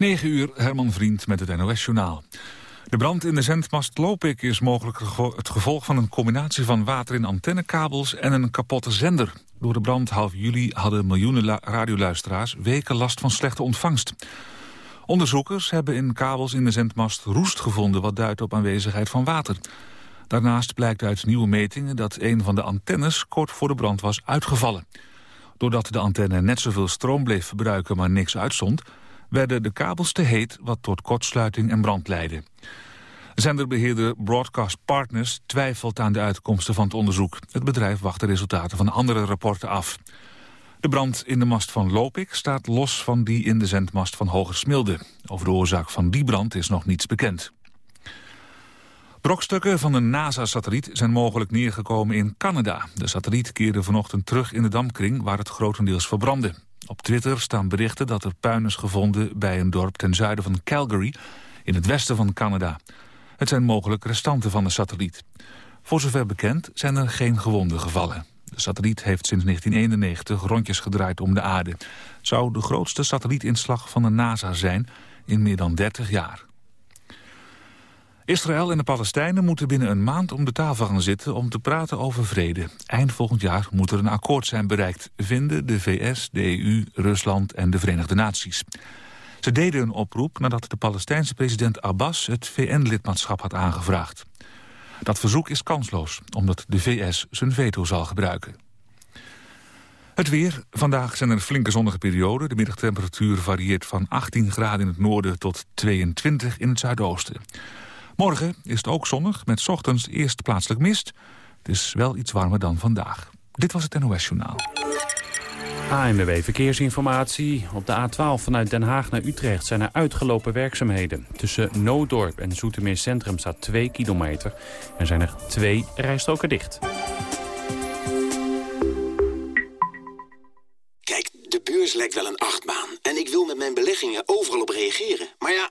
9 uur, Herman Vriend met het NOS-journaal. De brand in de zendmast Lopik is mogelijk het gevolg van een combinatie van water in antennekabels en een kapotte zender. Door de brand half juli hadden miljoenen radioluisteraars weken last van slechte ontvangst. Onderzoekers hebben in kabels in de zendmast roest gevonden wat duidt op aanwezigheid van water. Daarnaast blijkt uit nieuwe metingen dat een van de antennes kort voor de brand was uitgevallen. Doordat de antenne net zoveel stroom bleef verbruiken maar niks uitzond werden de kabels te heet wat tot kortsluiting en brand leidde. Zenderbeheerder Broadcast Partners twijfelt aan de uitkomsten van het onderzoek. Het bedrijf wacht de resultaten van andere rapporten af. De brand in de mast van Lopik staat los van die in de zendmast van Hogersmilde. Over de oorzaak van die brand is nog niets bekend. Brokstukken van een NASA-satelliet zijn mogelijk neergekomen in Canada. De satelliet keerde vanochtend terug in de dampkring waar het grotendeels verbrandde. Op Twitter staan berichten dat er puin is gevonden bij een dorp ten zuiden van Calgary, in het westen van Canada. Het zijn mogelijk restanten van de satelliet. Voor zover bekend zijn er geen gewonden gevallen. De satelliet heeft sinds 1991 rondjes gedraaid om de aarde. Het zou de grootste satellietinslag van de NASA zijn in meer dan 30 jaar. Israël en de Palestijnen moeten binnen een maand om de tafel gaan zitten om te praten over vrede. Eind volgend jaar moet er een akkoord zijn bereikt, vinden de VS, de EU, Rusland en de Verenigde Naties. Ze deden een oproep nadat de Palestijnse president Abbas het VN-lidmaatschap had aangevraagd. Dat verzoek is kansloos, omdat de VS zijn veto zal gebruiken. Het weer. Vandaag zijn er flinke zonnige perioden. De middagtemperatuur varieert van 18 graden in het noorden tot 22 in het zuidoosten. Morgen is het ook zonnig, met ochtends eerst plaatselijk mist. Het is wel iets warmer dan vandaag. Dit was het NOS Journaal. ANWB Verkeersinformatie. Op de A12 vanuit Den Haag naar Utrecht zijn er uitgelopen werkzaamheden. Tussen Nooddorp en Zoetermeer Centrum staat 2 kilometer. En zijn er twee rijstroken dicht. Kijk, de beurs lijkt wel een achtbaan. En ik wil met mijn beleggingen overal op reageren. Maar ja,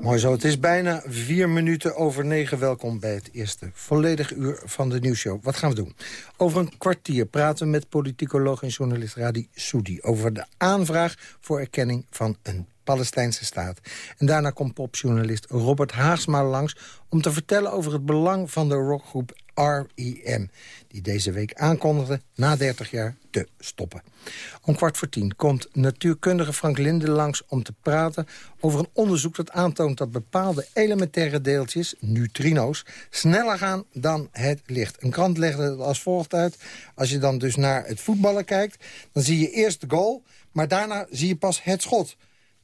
Mooi zo, het is bijna vier minuten over negen. Welkom bij het eerste volledige uur van de nieuwsshow. Wat gaan we doen? Over een kwartier praten we met politicoloog en journalist Radi Soudi... over de aanvraag voor erkenning van een Palestijnse staat. En daarna komt popjournalist Robert Haagsma langs... om te vertellen over het belang van de rockgroep REM... die deze week aankondigde na 30 jaar te stoppen. Om kwart voor tien komt natuurkundige Frank Linde langs om te praten... over een onderzoek dat aantoont dat bepaalde elementaire deeltjes, neutrino's... sneller gaan dan het licht. Een krant legde het als volgt uit. Als je dan dus naar het voetballen kijkt, dan zie je eerst de goal... maar daarna zie je pas het schot.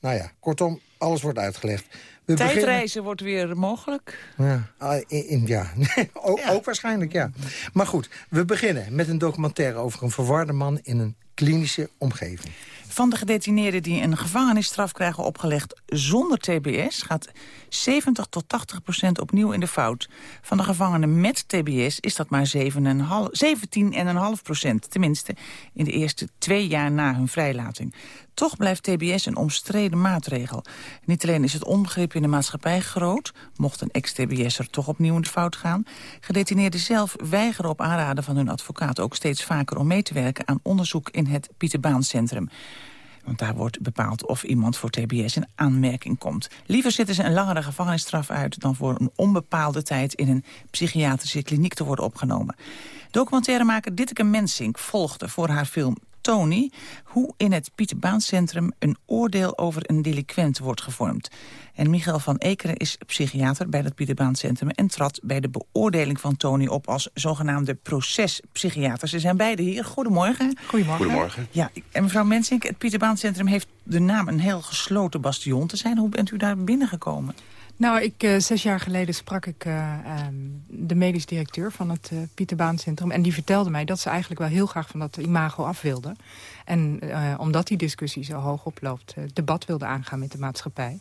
Nou ja, kortom, alles wordt uitgelegd. We Tijdreizen wordt weer mogelijk. Ja, ah, in, ja. ook, ja. ook waarschijnlijk, ja. Maar goed, we beginnen met een documentaire over een verwarde man in een klinische omgeving. Van de gedetineerden die een gevangenisstraf krijgen opgelegd zonder TBS... gaat 70 tot 80 procent opnieuw in de fout. Van de gevangenen met TBS is dat maar 17,5 procent. Tenminste, in de eerste twee jaar na hun vrijlating. Toch blijft TBS een omstreden maatregel. Niet alleen is het onbegrip in de maatschappij groot... mocht een ex-TBS'er toch opnieuw in de fout gaan... gedetineerden zelf weigeren op aanraden van hun advocaat... ook steeds vaker om mee te werken aan onderzoek in het Pieterbaancentrum. Want daar wordt bepaald of iemand voor TBS in aanmerking komt. Liever zitten ze een langere gevangenisstraf uit... dan voor een onbepaalde tijd in een psychiatrische kliniek te worden opgenomen. Documentairemaker Ditteke Mensink volgde voor haar film Tony... hoe in het Pieterbaancentrum een oordeel over een delinquent wordt gevormd. En Michael van Ekeren is psychiater bij het Pieterbaancentrum... en trad bij de beoordeling van Tony op als zogenaamde procespsychiater. Ze zijn beide hier. Goedemorgen. Goedemorgen. Goedemorgen. Ja, en mevrouw Mensink, het Pieterbaancentrum heeft de naam een heel gesloten bastion te zijn. Hoe bent u daar binnengekomen? Nou, ik, uh, zes jaar geleden sprak ik uh, um, de medisch directeur van het uh, Pieterbaancentrum. En die vertelde mij dat ze eigenlijk wel heel graag van dat imago af wilden. En omdat die discussie zo hoog oploopt, debat wilde aangaan met de maatschappij.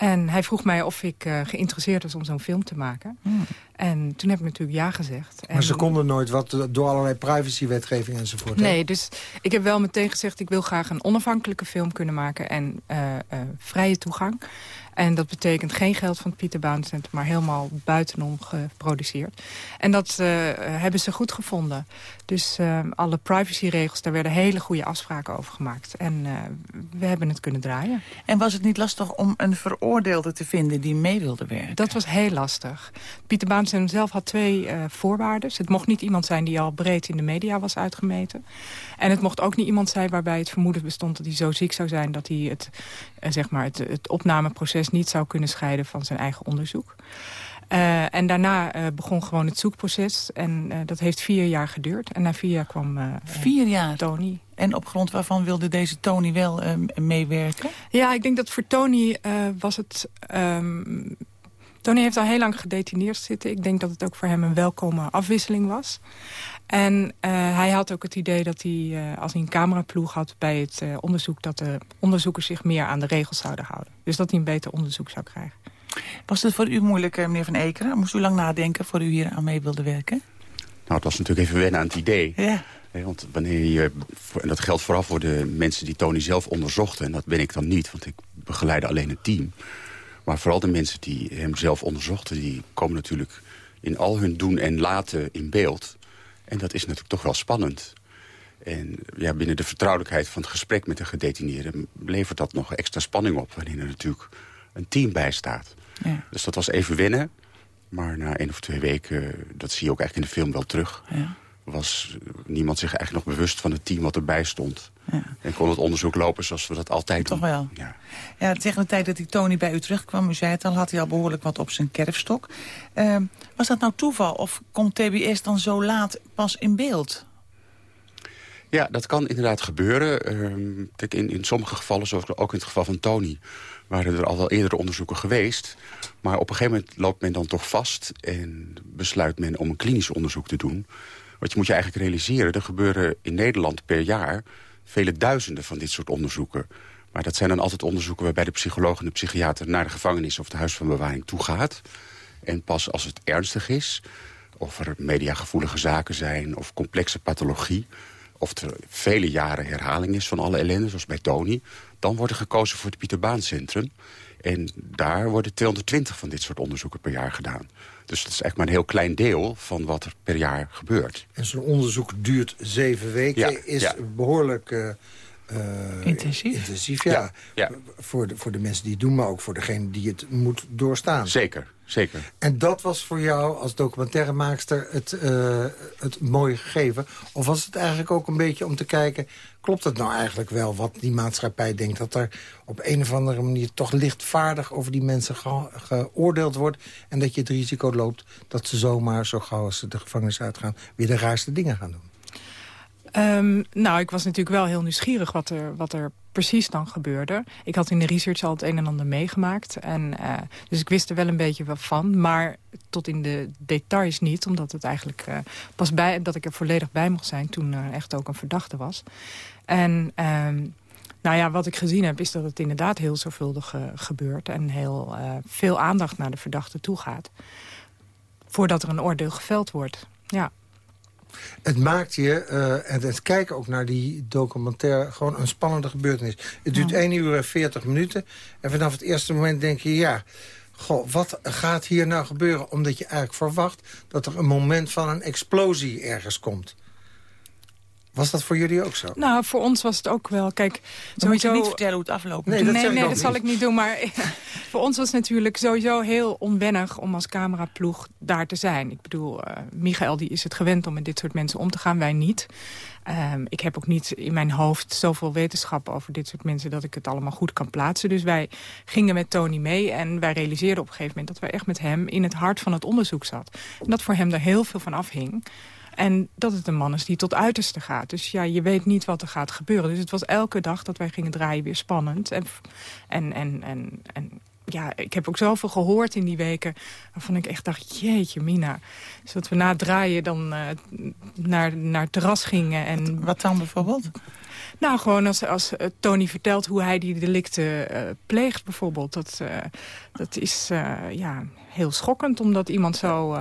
En hij vroeg mij of ik uh, geïnteresseerd was om zo'n film te maken. Hmm. En toen heb ik natuurlijk ja gezegd. Maar ze konden nooit wat door allerlei privacywetgeving enzovoort. Nee, dus ik heb wel meteen gezegd... ik wil graag een onafhankelijke film kunnen maken en uh, uh, vrije toegang. En dat betekent geen geld van het Pieterbaancentrum... maar helemaal buitenom geproduceerd. En dat uh, hebben ze goed gevonden. Dus uh, alle privacyregels, daar werden hele goede afspraken over gemaakt. En uh, we hebben het kunnen draaien. En was het niet lastig om een veroordeelde te vinden die mee wilde werken? Dat was heel lastig. Pieter Baancentrum zelf had twee voorwaarden. Het mocht niet iemand zijn die al breed in de media was uitgemeten. En het mocht ook niet iemand zijn waarbij het vermoeden bestond... dat hij zo ziek zou zijn dat hij het, zeg maar het, het opnameproces niet zou kunnen scheiden van zijn eigen onderzoek. Uh, en daarna uh, begon gewoon het zoekproces. En uh, dat heeft vier jaar geduurd. En na vier jaar kwam vier jaar. Tony. En op grond waarvan wilde deze Tony wel meewerken? Ja, ik denk dat voor Tony was het... Um, Tony heeft al heel lang gedetineerd zitten. Ik denk dat het ook voor hem een welkome afwisseling was. En hij had ook het idee dat hij, als hij een cameraploeg had bij het onderzoek... dat de onderzoekers zich meer aan de regels zouden houden. Dus dat hij een beter onderzoek zou krijgen. Was het voor u moeilijk, eh, meneer Van Ekeren? Moest u lang nadenken voor u hier aan mee wilde werken? Nou, het was natuurlijk even wennen aan het idee. Ja. Want wanneer je, en dat geldt vooral voor de mensen die Tony zelf onderzochten... en dat ben ik dan niet, want ik begeleide alleen het team. Maar vooral de mensen die hem zelf onderzochten... die komen natuurlijk in al hun doen en laten in beeld. En dat is natuurlijk toch wel spannend. En ja, binnen de vertrouwelijkheid van het gesprek met de gedetineerde... levert dat nog extra spanning op... wanneer er natuurlijk een team bij staat. Ja. Dus dat was even winnen. Maar na één of twee weken, dat zie je ook eigenlijk in de film wel terug... Ja. Was niemand zich eigenlijk nog bewust van het team wat erbij stond. Ja. En kon het onderzoek lopen zoals we dat altijd Toch doen. wel. Ja. ja, tegen de tijd dat die Tony bij u terugkwam, u zei het al... had hij al behoorlijk wat op zijn kerfstok. Uh, was dat nou toeval of komt TBS dan zo laat pas in beeld? Ja, dat kan inderdaad gebeuren. Uh, in, in sommige gevallen, zoals ook in het geval van Tony waren er al wel eerdere onderzoeken geweest. Maar op een gegeven moment loopt men dan toch vast... en besluit men om een klinisch onderzoek te doen. Wat je moet je eigenlijk realiseren... er gebeuren in Nederland per jaar vele duizenden van dit soort onderzoeken. Maar dat zijn dan altijd onderzoeken waarbij de psycholoog en de psychiater... naar de gevangenis of het huis van bewaring toe gaat. En pas als het ernstig is, of er mediagevoelige zaken zijn... of complexe pathologie, of er vele jaren herhaling is van alle ellende... zoals bij Tony, dan wordt er gekozen voor het Pieterbaancentrum. En daar worden 220 van dit soort onderzoeken per jaar gedaan. Dus dat is echt maar een heel klein deel van wat er per jaar gebeurt. En zo'n onderzoek duurt zeven weken, is behoorlijk... Uh, intensief. intensief ja. ja. ja. Voor, de, voor de mensen die het doen, maar ook voor degene die het moet doorstaan. Zeker, zeker. En dat was voor jou als documentairemaakster het, uh, het mooie gegeven? Of was het eigenlijk ook een beetje om te kijken... klopt het nou eigenlijk wel wat die maatschappij denkt? Dat er op een of andere manier toch lichtvaardig over die mensen ge geoordeeld wordt... en dat je het risico loopt dat ze zomaar, zo gauw als ze de gevangenis uitgaan... weer de raarste dingen gaan doen? Um, nou, ik was natuurlijk wel heel nieuwsgierig wat er, wat er precies dan gebeurde. Ik had in de research al het een en ander meegemaakt. En, uh, dus ik wist er wel een beetje wat van. Maar tot in de details niet. Omdat het eigenlijk uh, pas bij dat ik er volledig bij mocht zijn... toen er echt ook een verdachte was. En... Um, nou ja, wat ik gezien heb is dat het inderdaad heel zorgvuldig uh, gebeurt... en heel veel aandacht naar de verdachte toe gaat. Voordat er een oordeel geveld wordt, ja. Het maakt je, uh, en het kijken ook naar die documentaire... gewoon een spannende gebeurtenis. Het duurt 1 uur en 40 minuten. En vanaf het eerste moment denk je, ja... Goh, wat gaat hier nou gebeuren? Omdat je eigenlijk verwacht dat er een moment van een explosie ergens komt. Was dat voor jullie ook zo? Nou, voor ons was het ook wel. Kijk, sowieso... moet je niet vertellen hoe het afloopt. Nee, dat, nee, nee, dat zal ik niet doen. Maar voor ons was het natuurlijk sowieso heel onwennig... om als cameraploeg daar te zijn. Ik bedoel, uh, Michael die is het gewend om met dit soort mensen om te gaan. Wij niet. Um, ik heb ook niet in mijn hoofd zoveel wetenschap over dit soort mensen... dat ik het allemaal goed kan plaatsen. Dus wij gingen met Tony mee en wij realiseerden op een gegeven moment... dat wij echt met hem in het hart van het onderzoek zat. En dat voor hem er heel veel van afhing. En dat het een man is die tot uiterste gaat. Dus ja, je weet niet wat er gaat gebeuren. Dus het was elke dag dat wij gingen draaien weer spannend. En, en, en, en, en ja, ik heb ook zoveel gehoord in die weken... waarvan ik echt dacht, jeetje mina. Dus dat we na het draaien dan uh, naar, naar het terras gingen. En... Wat, dan bijvoorbeeld? Nou, gewoon als, als uh, Tony vertelt hoe hij die delicten uh, pleegt bijvoorbeeld. Dat, dat is ja, heel schokkend om dat iemand zo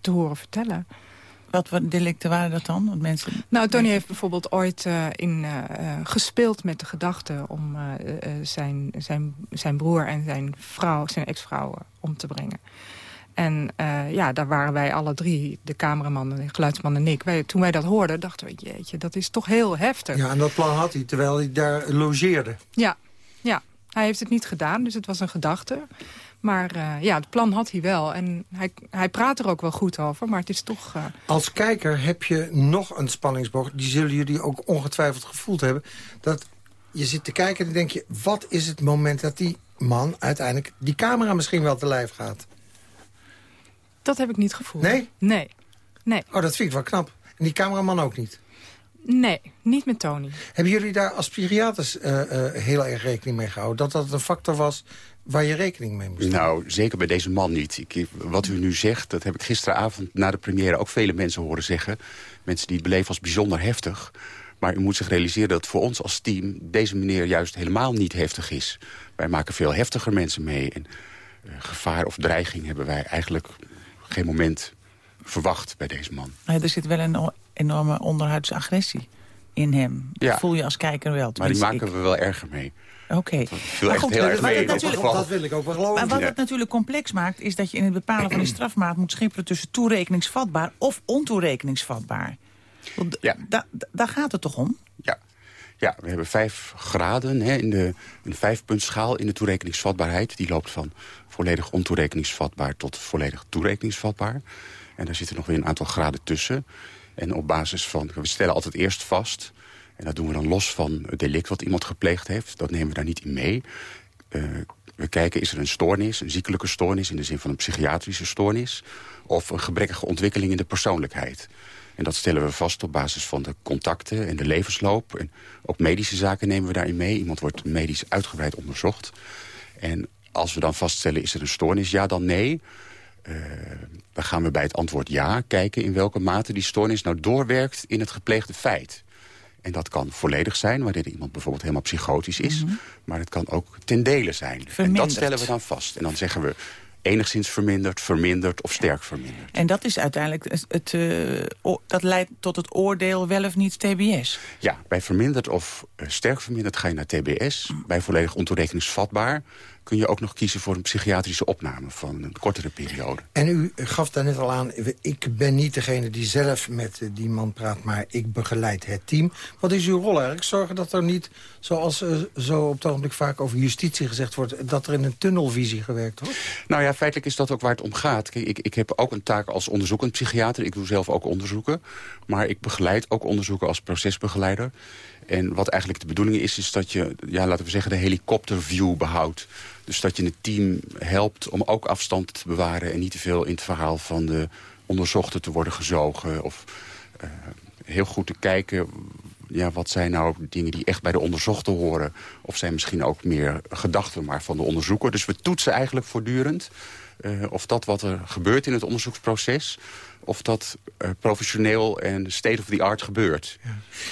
te horen vertellen. Wat voor delicten waren dat dan? Want mensen... Nou, Tony heeft bijvoorbeeld ooit uh, in, uh, gespeeld met de gedachte... om uh, zijn, zijn, zijn broer en zijn vrouw, zijn ex-vrouw om te brengen. En ja, daar waren wij alle drie, de cameraman, de geluidsman en ik... Wij, toen wij dat hoorden, dachten we, jeetje, dat is toch heel heftig. Ja, en dat plan had hij, terwijl hij daar logeerde. Ja, ja. Hij heeft het niet gedaan, dus het was een gedachte. Maar uh, ja, het plan had hij wel. En hij, hij praat er ook wel goed over, maar het is toch... Uh... Als kijker heb je nog een spanningsboog. Die zullen jullie ook ongetwijfeld gevoeld hebben. Dat je zit te kijken en denk je... wat is het moment dat die man uiteindelijk die camera misschien wel te lijf gaat? Dat heb ik niet gevoeld. Nee? Nee. nee. Oh, dat vind ik wel knap. En die cameraman ook niet? Nee, niet met Tony. Hebben jullie daar als psychiaters uh, heel erg rekening mee gehouden? Dat dat een factor was waar je rekening mee moest Nou, zeker bij deze man niet. Ik, wat u nu zegt, dat heb ik gisteravond na de première ook vele mensen horen zeggen. Mensen die het beleven als bijzonder heftig. Maar u moet zich realiseren dat voor ons als team deze meneer juist helemaal niet heftig is. Wij maken veel heftiger mensen mee. En uh, gevaar of dreiging hebben wij eigenlijk geen moment verwacht bij deze man. er zit wel een enorme onderhuidse agressie in hem. Dat voel je als kijker wel. Maar die maken we wel erger mee. Oké. Okay. Maar goed, heel erg mee. Dat wil ik ook wel geloven. Maar wat het natuurlijk complex maakt... is dat je in het bepalen van die strafmaat moet schipperen... tussen toerekeningsvatbaar of ontoerekeningsvatbaar. ja. daar gaat het toch om? Ja. Ja, we hebben vijf graden hè, in de een vijfpuntschaal in de toerekeningsvatbaarheid. Die loopt van volledig ontoerekeningsvatbaar tot volledig toerekeningsvatbaar. En daar zitten nog weer een aantal graden tussen. En op basis van, we stellen altijd eerst vast... en dat doen we dan los van het delict wat iemand gepleegd heeft. Dat nemen we daar niet in mee. Uh, we kijken, is er een stoornis, een ziekelijke stoornis... in de zin van een psychiatrische stoornis... of een gebrekkige ontwikkeling in de persoonlijkheid. En dat stellen we vast op basis van de contacten en de levensloop. En ook medische zaken nemen we daarin mee. Iemand wordt medisch uitgebreid onderzocht. En als we dan vaststellen, is er een stoornis? Ja, dan nee. Uh, dan gaan we bij het antwoord ja kijken in welke mate die stoornis nou doorwerkt in het gepleegde feit. En dat kan volledig zijn, wanneer iemand bijvoorbeeld helemaal psychotisch is. Mhm. Maar het kan ook ten dele zijn. En dat stellen we dan vast. En dan zeggen we enigszins verminderd, verminderd of sterk verminderd. En dat is uiteindelijk, het, uh, dat leidt tot het oordeel wel of niet TBS? Ja, bij verminderd of uh, sterk verminderd ga je naar TBS. Mm. Bij volledig ontoerekeningsvatbaar kun je ook nog kiezen voor een psychiatrische opname van een kortere periode. En u gaf daar net al aan, ik ben niet degene die zelf met eh, die man praat, maar ik begeleid het team. Wat is uw rol eigenlijk? Zorgen dat er niet, zoals uh, zo op het ogenblik vaak over justitie gezegd wordt, dat er in een tunnelvisie gewerkt wordt? Nou ja, feitelijk is dat ook waar het om gaat. Kijk, ik, ik heb ook een taak als onderzoekend psychiater. Ik doe zelf ook onderzoeken. Maar ik begeleid ook onderzoeken als procesbegeleider. En wat eigenlijk de bedoeling is, is dat je, ja, laten we zeggen, de helikopterview behoudt. Dus dat je het team helpt om ook afstand te bewaren... en niet te veel in het verhaal van de onderzochten te worden gezogen. Of uh, heel goed te kijken, ja, wat zijn nou dingen die echt bij de onderzochten horen. Of zijn misschien ook meer gedachten maar van de onderzoeker. Dus we toetsen eigenlijk voortdurend uh, of dat wat er gebeurt in het onderzoeksproces of dat uh, professioneel en state of the art gebeurt.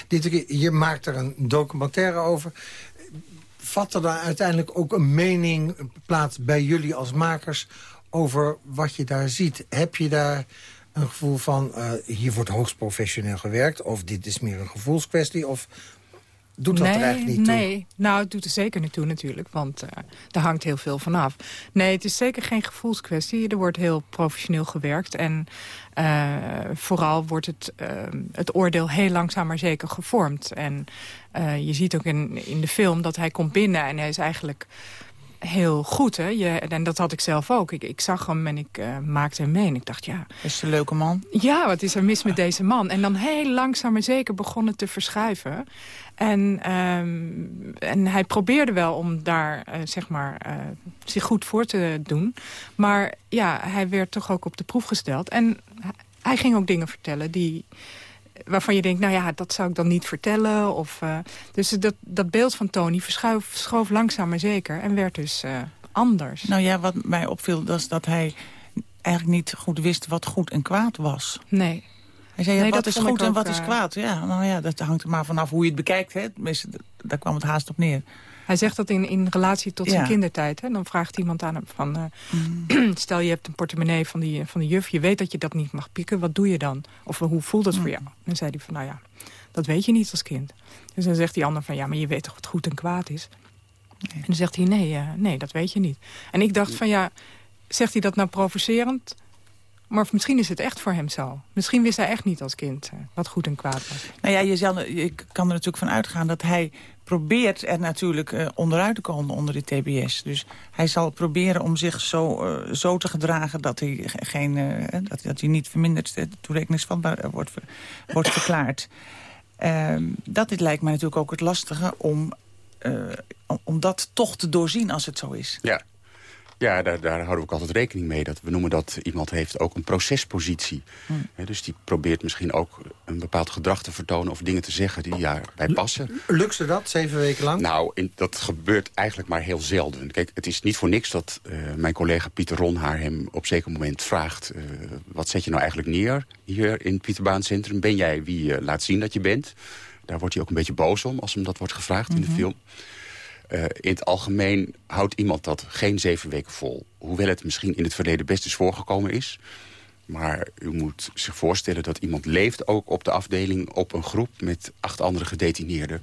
Ja. Je maakt er een documentaire over. Vat er dan uiteindelijk ook een mening plaats bij jullie als makers... over wat je daar ziet? Heb je daar een gevoel van... Uh, hier wordt hoogst professioneel gewerkt... of dit is meer een gevoelskwestie... of doet dat nee, er eigenlijk niet toe? Nee, nou, het doet er zeker niet toe natuurlijk, want uh, er hangt heel veel vanaf. Nee, het is zeker geen gevoelskwestie. Er wordt heel professioneel gewerkt en uh, vooral wordt het, uh, het oordeel heel langzaam maar zeker gevormd. En je ziet ook in, in de film dat hij komt binnen en hij is eigenlijk heel goed. Hè? Je, en dat had ik zelf ook. Ik, ik zag hem en ik uh, maakte hem mee. En ik dacht, ja... Is een leuke man? Ja, wat is er mis met deze man? En dan heel langzaam maar zeker begon het te verschuiven. En, um, en hij probeerde wel om daar, uh, zeg maar, uh, zich goed voor te doen. Maar ja, hij werd toch ook op de proef gesteld. En hij ging ook dingen vertellen die waarvan je denkt, nou ja, dat zou ik dan niet vertellen. Of, uh, dus dat, dat beeld van Tony verschoof, verschoof langzaam maar zeker en werd dus uh, anders. Nou ja, wat mij opviel, was dat hij eigenlijk niet goed wist wat goed en kwaad was. Nee. Hij zei, ja, Nee, wat is goed ik en wat is eh, kwaad? Ja, nou ja, dat hangt er maar vanaf hoe je het bekijkt. Hè. Daar kwam het haast op neer. Hij zegt dat in, in relatie tot Ja. zijn kindertijd. Hè? Dan vraagt iemand aan hem van... eh, stel je hebt een portemonnee van die, van de juf. Je weet dat je dat niet mag pikken. Wat doe je dan? Of hoe voelt dat voor jou? Dan zei hij van, nou ja, dat weet je niet als kind. Dus dan zegt die ander van, ja, maar je weet toch wat goed en kwaad is? En dan zegt hij, nee, eh, nee, dat weet je niet. En ik dacht van, ja, zegt hij dat nou provocerend? Maar misschien is het echt voor hem zo. Misschien wist hij echt niet als kind eh, wat goed en kwaad was. Nou ja, je, zal, je kan er natuurlijk van uitgaan dat hij probeert er natuurlijk eh, onderuit te komen onder de TBS. Dus hij zal proberen om zich zo, eh, zo te gedragen dat hij, ge- geen, eh, dat, dat hij niet verminderd toerekeningsvatbaar wordt, ver- wordt verklaard. Ehm, dat dit lijkt mij natuurlijk ook het lastige om, eh, om, om dat toch te doorzien als het zo is. Ja, ja daar, daar houden we ook altijd rekening mee. Dat we noemen dat iemand heeft ook een procespositie. Hè, dus die probeert misschien ook een bepaald gedrag te vertonen... of dingen te zeggen die daarbij passen. Lukt ze dat, zeven weken lang? Nou, in, dat gebeurt eigenlijk maar heel zelden. Kijk, het is niet voor niks dat eh, mijn collega Pieter Ronhaar hem op zeker moment vraagt... eh, wat zet je nou eigenlijk neer hier in het Pieterbaan Centrum? Ben jij wie je laat zien dat je bent? Daar wordt hij ook een beetje boos om als hem dat wordt gevraagd in de film. Eh, in het algemeen houdt iemand dat geen zeven weken vol. Hoewel het misschien in het verleden best eens voorgekomen is. Maar u moet zich voorstellen dat iemand leeft ook op de afdeling... op een groep met acht andere gedetineerden.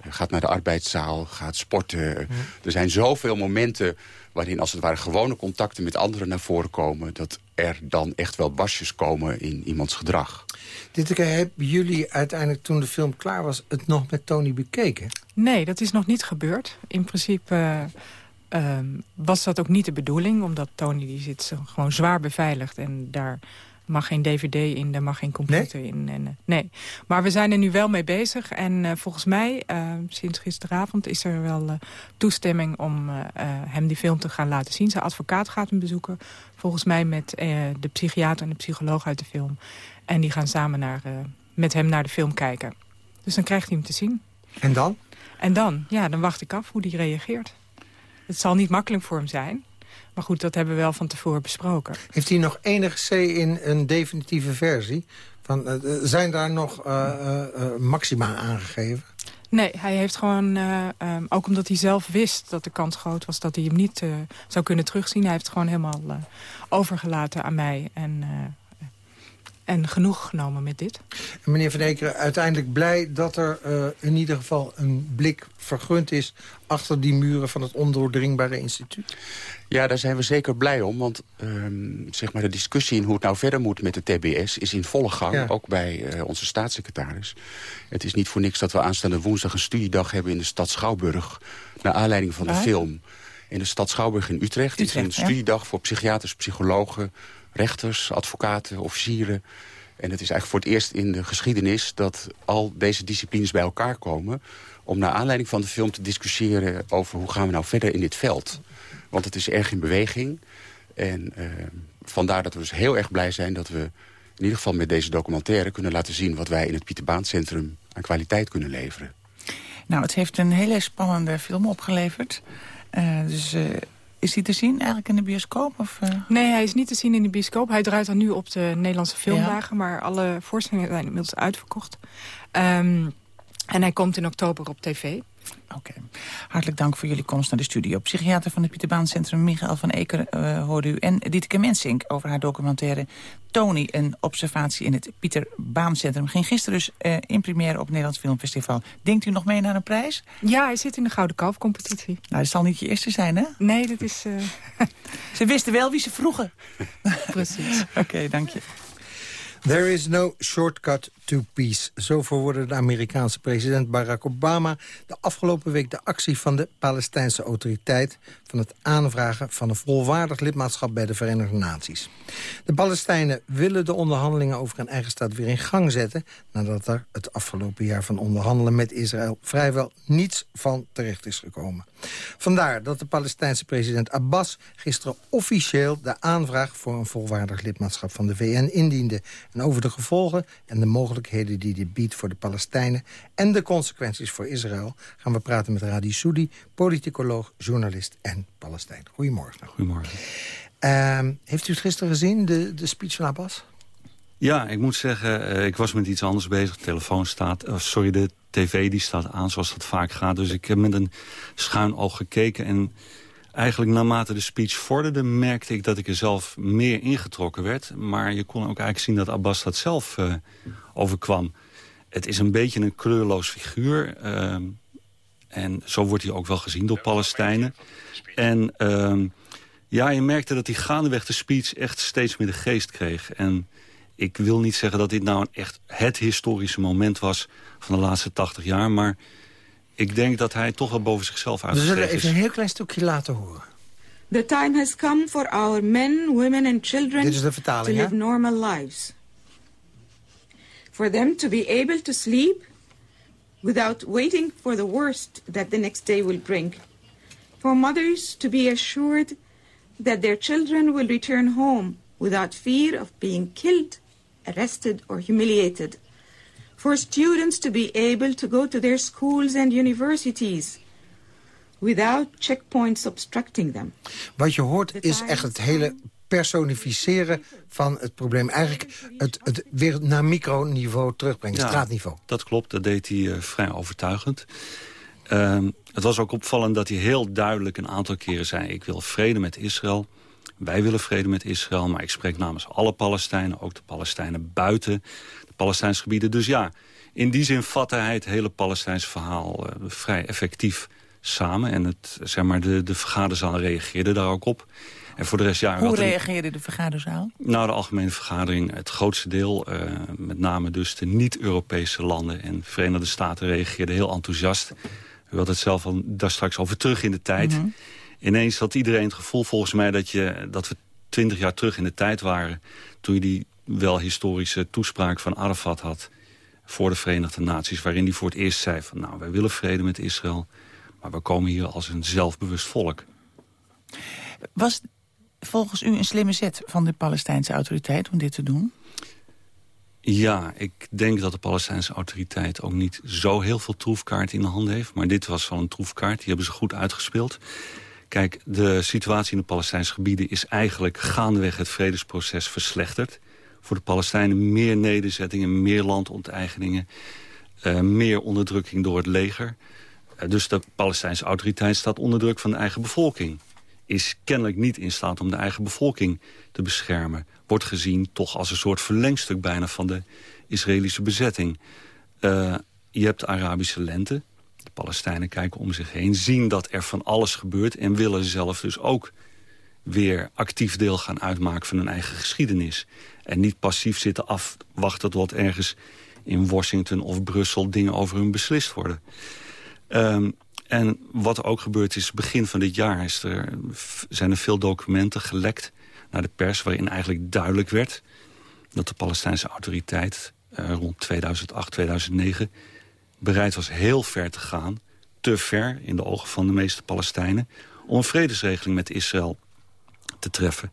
Eh, Gaat naar de arbeidszaal, gaat sporten. Er zijn zoveel momenten waarin als het ware gewone contacten met anderen naar voren komen... dat er dan echt wel basjes komen in iemands gedrag. Dit keer hebben jullie uiteindelijk, toen de film klaar was... het nog met Tony bekeken? Nee, dat is nog niet gebeurd. In principe eh, ehm, was dat ook niet de bedoeling. Omdat Tony die zit zo gewoon zwaar beveiligd. En daar mag geen dvd in, daar mag geen computer in. En, eh, nee, maar we zijn er nu wel mee bezig. En eh, volgens mij, sinds gisteravond, is er wel toestemming... om hem die film te gaan laten zien. Zijn advocaat gaat hem bezoeken. Volgens mij met de psychiater en de psycholoog uit de film. En die gaan samen naar, eh, met hem naar de film kijken. Dus dan krijgt hij hem te zien. En dan? En dan, ja, dan wacht ik af hoe die reageert. Het zal niet makkelijk voor hem zijn. Maar goed, dat hebben we wel van tevoren besproken. Heeft hij nog enige C in een definitieve versie? Van, eh, eh, zijn daar nog eh, maxima aangegeven? Nee, hij heeft gewoon, eh, ehm, ook omdat hij zelf wist dat de kans groot was... dat hij hem niet zou kunnen terugzien. Hij heeft het gewoon helemaal overgelaten aan mij. En, en genoeg genomen met dit. En meneer Van Ekeren, uiteindelijk blij dat er eh, in ieder geval een blik vergund is... achter die muren van het ondoordringbare instituut? Ja, daar zijn we zeker blij om. Want ehm, zeg maar de discussie in hoe het nou verder moet met de TBS... is in volle gang, Ja. ook bij eh, onze staatssecretaris. Het is niet voor niks dat we aanstaande woensdag een studiedag hebben... in de stad Schouwburg, naar aanleiding van de film. In de stad Schouwburg in Utrecht. Het is Utrecht, een ja. studiedag voor psychiaters, psychologen... rechters, advocaten, officieren. En het is eigenlijk voor het eerst in de geschiedenis... dat al deze disciplines bij elkaar komen... om naar aanleiding van de film te discussiëren... over hoe gaan we nou verder in dit veld. Want het is erg in beweging. En eh, vandaar dat we dus heel erg blij zijn... dat we in ieder geval met deze documentaire kunnen laten zien... wat wij in het Pieterbaancentrum aan kwaliteit kunnen leveren. Nou, het heeft een hele spannende film opgeleverd. Eh, dus eh, is die te zien eigenlijk in de bioscoop? Of, eh? Nee, hij is niet te zien in de bioscoop. Hij draait dan nu op de Nederlandse filmdagen. Maar alle voorstellingen zijn inmiddels uitverkocht. Ehm, en hij komt in oktober op tv. Oké. Hartelijk dank voor jullie komst naar de studio. Psychiater van het Pieterbaancentrum Michael van Eker uh, hoorde u. En Dieteke Mensink over haar documentaire Tony, een observatie in het Pieterbaancentrum. Ging gisteren dus uh, in première op Nederlands Filmfestival. Denkt u nog mee naar een prijs? Ja, hij zit in de Gouden Kalfcompetitie. Nou, dat zal niet je eerste zijn, hè? Nee, dat is... Uh... ze wisten wel wie ze vroegen. Precies. Oké, okay, dank je. There is no shortcut to peace. Zo verwoordde de Amerikaanse president Barack Obama... de afgelopen week de actie van de Palestijnse autoriteit... van het aanvragen van een volwaardig lidmaatschap bij de Verenigde Naties. De Palestijnen willen de onderhandelingen over een eigen staat weer in gang zetten... nadat er het afgelopen jaar van onderhandelen met Israël... vrijwel niets van terecht is gekomen. Vandaar dat de Palestijnse president Abbas gisteren officieel... de aanvraag voor een volwaardig lidmaatschap van de VN indiende. En over de gevolgen en de mogelijkheden die dit biedt voor de Palestijnen... en de consequenties voor Israël gaan we praten met Radi Soudi... politicoloog, journalist en Palestijn. Goedemorgen. Goedemorgen. Uh, heeft u het gisteren gezien, de, de speech van Abbas? Ja, ik moet zeggen, uh, ik was met iets anders bezig. De telefoon staat, uh, sorry, de tv die staat aan zoals dat vaak gaat. Dus ik heb met een schuin oog gekeken. En eigenlijk naarmate de speech vorderde... merkte ik dat ik er zelf meer ingetrokken werd. Maar je kon ook eigenlijk zien dat Abbas dat zelf uh, overkwam. Het is een beetje een kleurloos figuur. Uh, en zo wordt hij ook wel gezien door Palestijnen. En uh, ja, je merkte dat hij gaandeweg de speech echt steeds meer de geest kreeg. En ik wil niet zeggen dat dit nou echt het historische moment was... van de laatste 80 jaar, maar ik denk dat hij toch wel boven zichzelf uitgestegen is. We zullen even een heel klein stukje laten horen. The time has come for our men, women and children Dit is de vertaling, to live hè? normal lives. For them to be able to sleep without waiting for the worst that the next day will bring. For mothers to be assured that their children will return home without fear of being killed, arrested or humiliated. For students to be able to go to their schools and universities without checkpoints obstructing them. Wat je hoort is echt het hele personificeren van het probleem. Eigenlijk het, het weer naar microniveau terugbrengen, Ja, straatniveau. Dat klopt, dat deed hij eh, vrij overtuigend. Ehm, het was ook opvallend dat hij heel duidelijk een aantal keren zei... ik wil vrede met Israël, wij willen vrede met Israël... maar ik spreek namens alle Palestijnen, ook de Palestijnen buiten Palestijnse gebieden. Dus ja, in die zin vatte hij het hele Palestijnse verhaal eh, vrij effectief samen. En het, zeg maar, de, de vergaderzaal reageerde daar ook op. En voor de rest, ja... Hoe een- reageerde de vergaderzaal? nou, de algemene vergadering, het grootste deel, eh, met name dus de niet-Europese landen en Verenigde Staten reageerden heel enthousiast. U had het zelf al daar straks over terug in de tijd. Mhm. Ineens had iedereen het gevoel volgens mij dat, je, dat we twintig jaar terug in de tijd waren. Toen je die wel historische toespraak van Arafat had voor de Verenigde Naties. Waarin hij voor het eerst zei van nou, wij willen vrede met Israël. Maar we komen hier als een zelfbewust volk. Was volgens u een slimme zet van de Palestijnse autoriteit om dit te doen? Ja, ik denk dat de Palestijnse autoriteit ook niet zo heel veel troefkaarten in de handen heeft. Maar dit was wel een troefkaart, die hebben ze goed uitgespeeld. Kijk, de situatie in de Palestijnse gebieden is eigenlijk gaandeweg het vredesproces verslechterd. Voor de Palestijnen meer nederzettingen, meer landonteigeningen, eh, meer onderdrukking door het leger. Eh, dus de Palestijnse autoriteit staat onder druk van de eigen bevolking. Is kennelijk niet in staat om de eigen bevolking te beschermen. Wordt gezien toch als een soort verlengstuk bijna van de Israëlische bezetting. Eh, je hebt de Arabische lente. De Palestijnen kijken om zich heen, zien dat er van alles gebeurt... en willen zelf dus ook weer actief deel gaan uitmaken van hun eigen geschiedenis. En niet passief zitten afwachten tot ergens in Washington of Brussel... dingen over hun beslist worden. Ehm, en wat er ook gebeurd is, begin van dit jaar is er, zijn er veel documenten gelekt naar de pers... waarin eigenlijk duidelijk werd dat de Palestijnse autoriteit eh, rond 2008, 2009... bereid was heel ver te gaan, te ver in de ogen van de meeste Palestijnen... om een vredesregeling met Israël te treffen.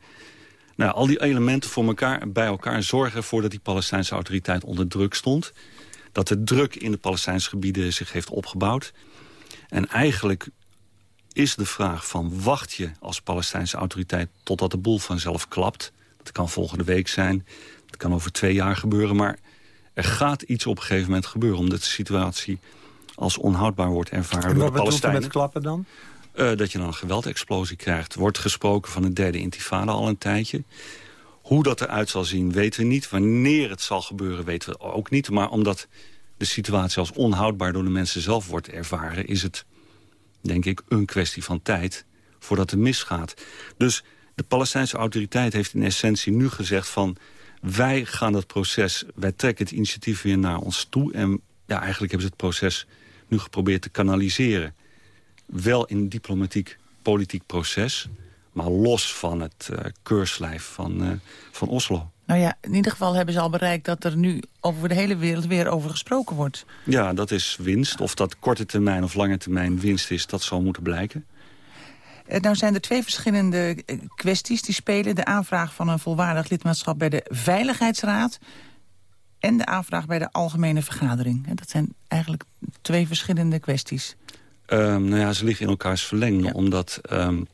Nou, al die elementen voor elkaar, bij elkaar zorgen ervoor dat die Palestijnse autoriteit onder druk stond. Dat de druk in de Palestijnse gebieden zich heeft opgebouwd. En eigenlijk is de vraag van wacht je als Palestijnse autoriteit totdat de boel vanzelf klapt. Dat kan volgende week zijn, dat kan over twee jaar gebeuren. Maar er gaat iets op een gegeven moment gebeuren omdat de situatie als onhoudbaar wordt ervaren en door wat de Palestijnen. met klappen dan? Uh, dat je dan een geweldexplosie krijgt. Wordt gesproken van een derde intifada al een tijdje. Hoe dat eruit zal zien, weten we niet. Wanneer het zal gebeuren, weten we ook niet. Maar omdat de situatie als onhoudbaar door de mensen zelf wordt ervaren... is het, denk ik, een kwestie van tijd voordat het misgaat. Dus de Palestijnse autoriteit heeft in essentie nu gezegd van... wij gaan het proces, wij trekken het initiatief weer naar ons toe... en ja, eigenlijk hebben ze het proces nu geprobeerd te kanaliseren. Wel in een diplomatiek, politiek proces... maar los van het uh, keurslijf van, uh, van Oslo. Nou ja, in ieder geval hebben ze al bereikt dat er nu over de hele wereld weer over gesproken wordt. Ja, dat is winst. Of dat korte termijn of lange termijn winst is, dat zal moeten blijken. Nou zijn er twee verschillende kwesties die spelen. De aanvraag van een volwaardig lidmaatschap bij de Veiligheidsraad... en de aanvraag bij de Algemene Vergadering. Dat zijn eigenlijk twee verschillende kwesties. Um, nou ja, ze liggen in elkaars verlengde, ja. omdat um,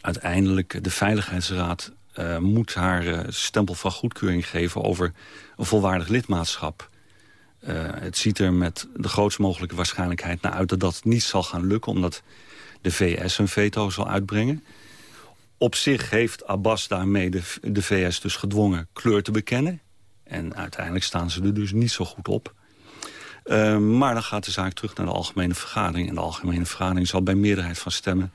uiteindelijk de Veiligheidsraad... Uh, moet haar uh, stempel van goedkeuring geven over een volwaardig lidmaatschap. Uh, het ziet er met de grootst mogelijke waarschijnlijkheid naar uit dat dat niet zal gaan lukken... omdat de VS een veto zal uitbrengen. Op zich heeft Abbas daarmee de, de VS dus gedwongen kleur te bekennen. En uiteindelijk staan ze er dus niet zo goed op. Uh, maar dan gaat de zaak terug naar de algemene vergadering. En de algemene vergadering zal bij meerderheid van stemmen...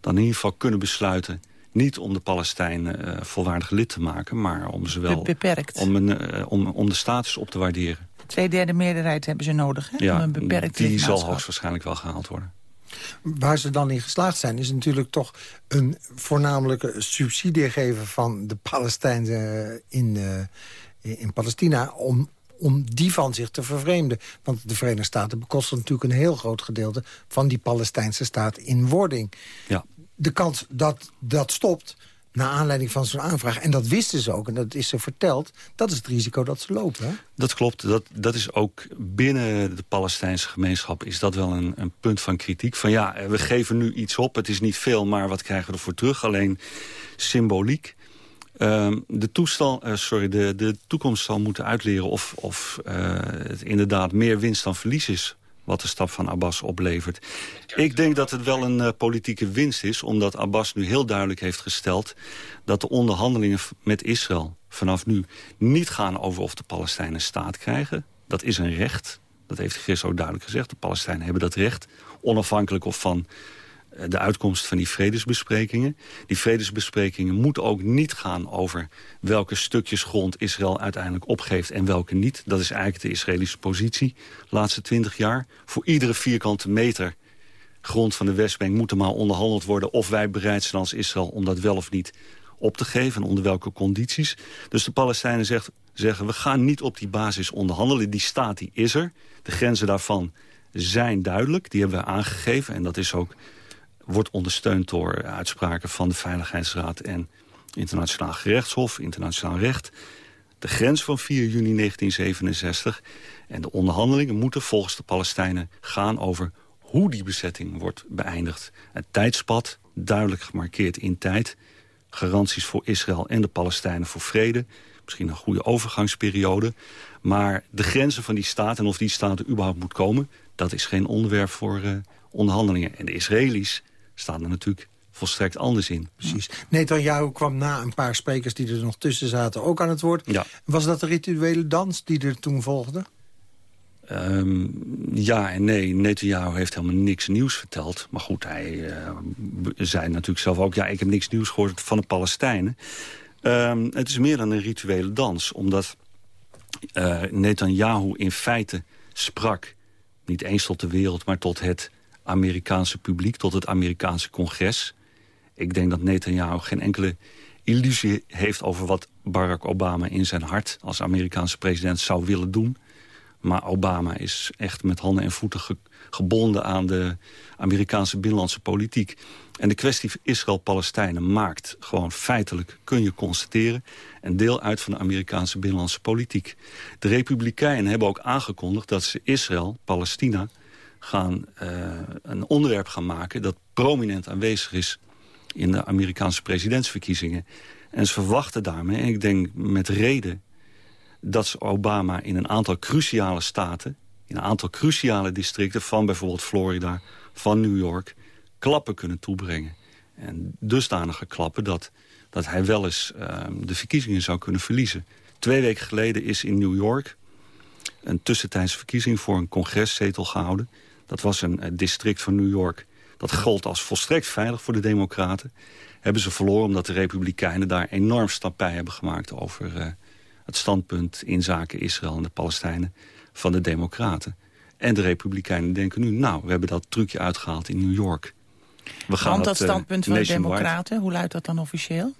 dan in ieder geval kunnen besluiten... niet om de Palestijnen uh, volwaardig lid te maken... maar om ze wel beperkt. Om, een, uh, om, om de status op te waarderen. Tweederde meerderheid hebben ze nodig, hè? Ja, om een beperkt die zal hoogstwaarschijnlijk wel gehaald worden. Waar ze dan in geslaagd zijn, is natuurlijk toch een voornamelijke subsidie geven van de Palestijnen in, uh, in Palestina... om, om die van zich te vervreemden. Want de Verenigde Staten bekosten natuurlijk een heel groot gedeelte... van die Palestijnse staat in wording. Ja. De kans dat dat stopt, naar aanleiding van zo'n aanvraag... en dat wisten ze ook, en dat is ze verteld... dat is het risico dat ze lopen, hè? Dat klopt. Dat, dat is ook binnen de Palestijnse gemeenschap... is dat wel een, een punt van kritiek. Van ja, we geven nu iets op, het is niet veel... maar wat krijgen we ervoor terug? Alleen symboliek. Uh, de, toestel, uh, sorry, de, de toekomst zal moeten uitleren... of, of uh, het inderdaad meer winst dan verlies is wat de stap van Abbas oplevert. Ik denk dat het wel een uh, politieke winst is... omdat Abbas nu heel duidelijk heeft gesteld... dat de onderhandelingen met Israël vanaf nu niet gaan over of de Palestijnen staat krijgen. Dat is een recht. Dat heeft Gisteren ook duidelijk gezegd. De Palestijnen hebben dat recht. Onafhankelijk of van de uitkomst van die vredesbesprekingen. Die vredesbesprekingen moeten ook niet gaan over welke stukjes grond Israël uiteindelijk opgeeft en welke niet. Dat is eigenlijk de Israëlische positie de laatste twintig jaar. Voor iedere vierkante meter grond van de Westbank moet er maar onderhandeld worden... of wij bereid zijn als Israël om dat wel of niet op te geven... en onder welke condities. Dus de Palestijnen zegt, zeggen, we gaan niet op die basis onderhandelen. Die staat die is er. De grenzen daarvan zijn duidelijk. Die hebben we aangegeven. En dat is ook wordt ondersteund door uitspraken van de Veiligheidsraad en Internationaal Gerechtshof, Internationaal Recht. De grens van 4 juni 1967 en de onderhandelingen moeten volgens de Palestijnen gaan over hoe die bezetting wordt beëindigd. Het tijdspad, duidelijk gemarkeerd in tijd. Garanties voor Israël en de Palestijnen voor vrede. Misschien een goede overgangsperiode. Maar de grenzen van die staat en of die staat er überhaupt moet komen... dat is geen onderwerp voor uh, onderhandelingen. En de Israëli's staan er natuurlijk volstrekt anders in. Precies. Netanyahu kwam na een paar sprekers die er nog tussen zaten ook aan het woord. Ja. Was dat de rituele dans die er toen volgde? Um, ja en nee. Netanyahu heeft helemaal niks nieuws verteld. Maar goed, hij uh, zei natuurlijk zelf ook... ja, ik heb niks nieuws gehoord van de Palestijnen. Um, het is meer dan een rituele dans. Omdat uh, Netanyahu in feite sprak... niet eens tot de wereld, maar tot het Amerikaanse publiek, tot het Amerikaanse congres. Ik denk dat Netanyahu geen enkele illusie heeft over wat Barack Obama in zijn hart als Amerikaanse president zou willen doen. Maar Obama is echt met handen en voeten ge gebonden aan de Amerikaanse binnenlandse politiek. En de kwestie Israël-Palestijnen maakt gewoon feitelijk, kun je constateren... een deel uit van de Amerikaanse binnenlandse politiek. De Republikeinen hebben ook aangekondigd dat ze Israël, Palestina gaan uh, een onderwerp gaan maken... dat prominent aanwezig is in de Amerikaanse presidentsverkiezingen. En ze verwachten daarmee, en ik denk met reden... dat ze Obama in een aantal cruciale staten... in een aantal cruciale districten... van bijvoorbeeld Florida, van New York, klappen kunnen toebrengen. En dusdanige klappen dat, dat hij wel eens ehm, de verkiezingen zou kunnen verliezen. Twee weken geleden is in New York een tussentijdse verkiezing... voor een congreszetel gehouden. Dat was een, een district van New York. Dat gold als volstrekt veilig voor de democraten. Hebben ze verloren omdat de republikeinen daar enorm stappij hebben gemaakt... over uh, het standpunt in zaken Israël en de Palestijnen van de democraten. En de republikeinen denken nu, nou, we hebben dat trucje uitgehaald in New York. We gaan Want dat, dat standpunt van de democraten, hoe luidt dat dan officieel?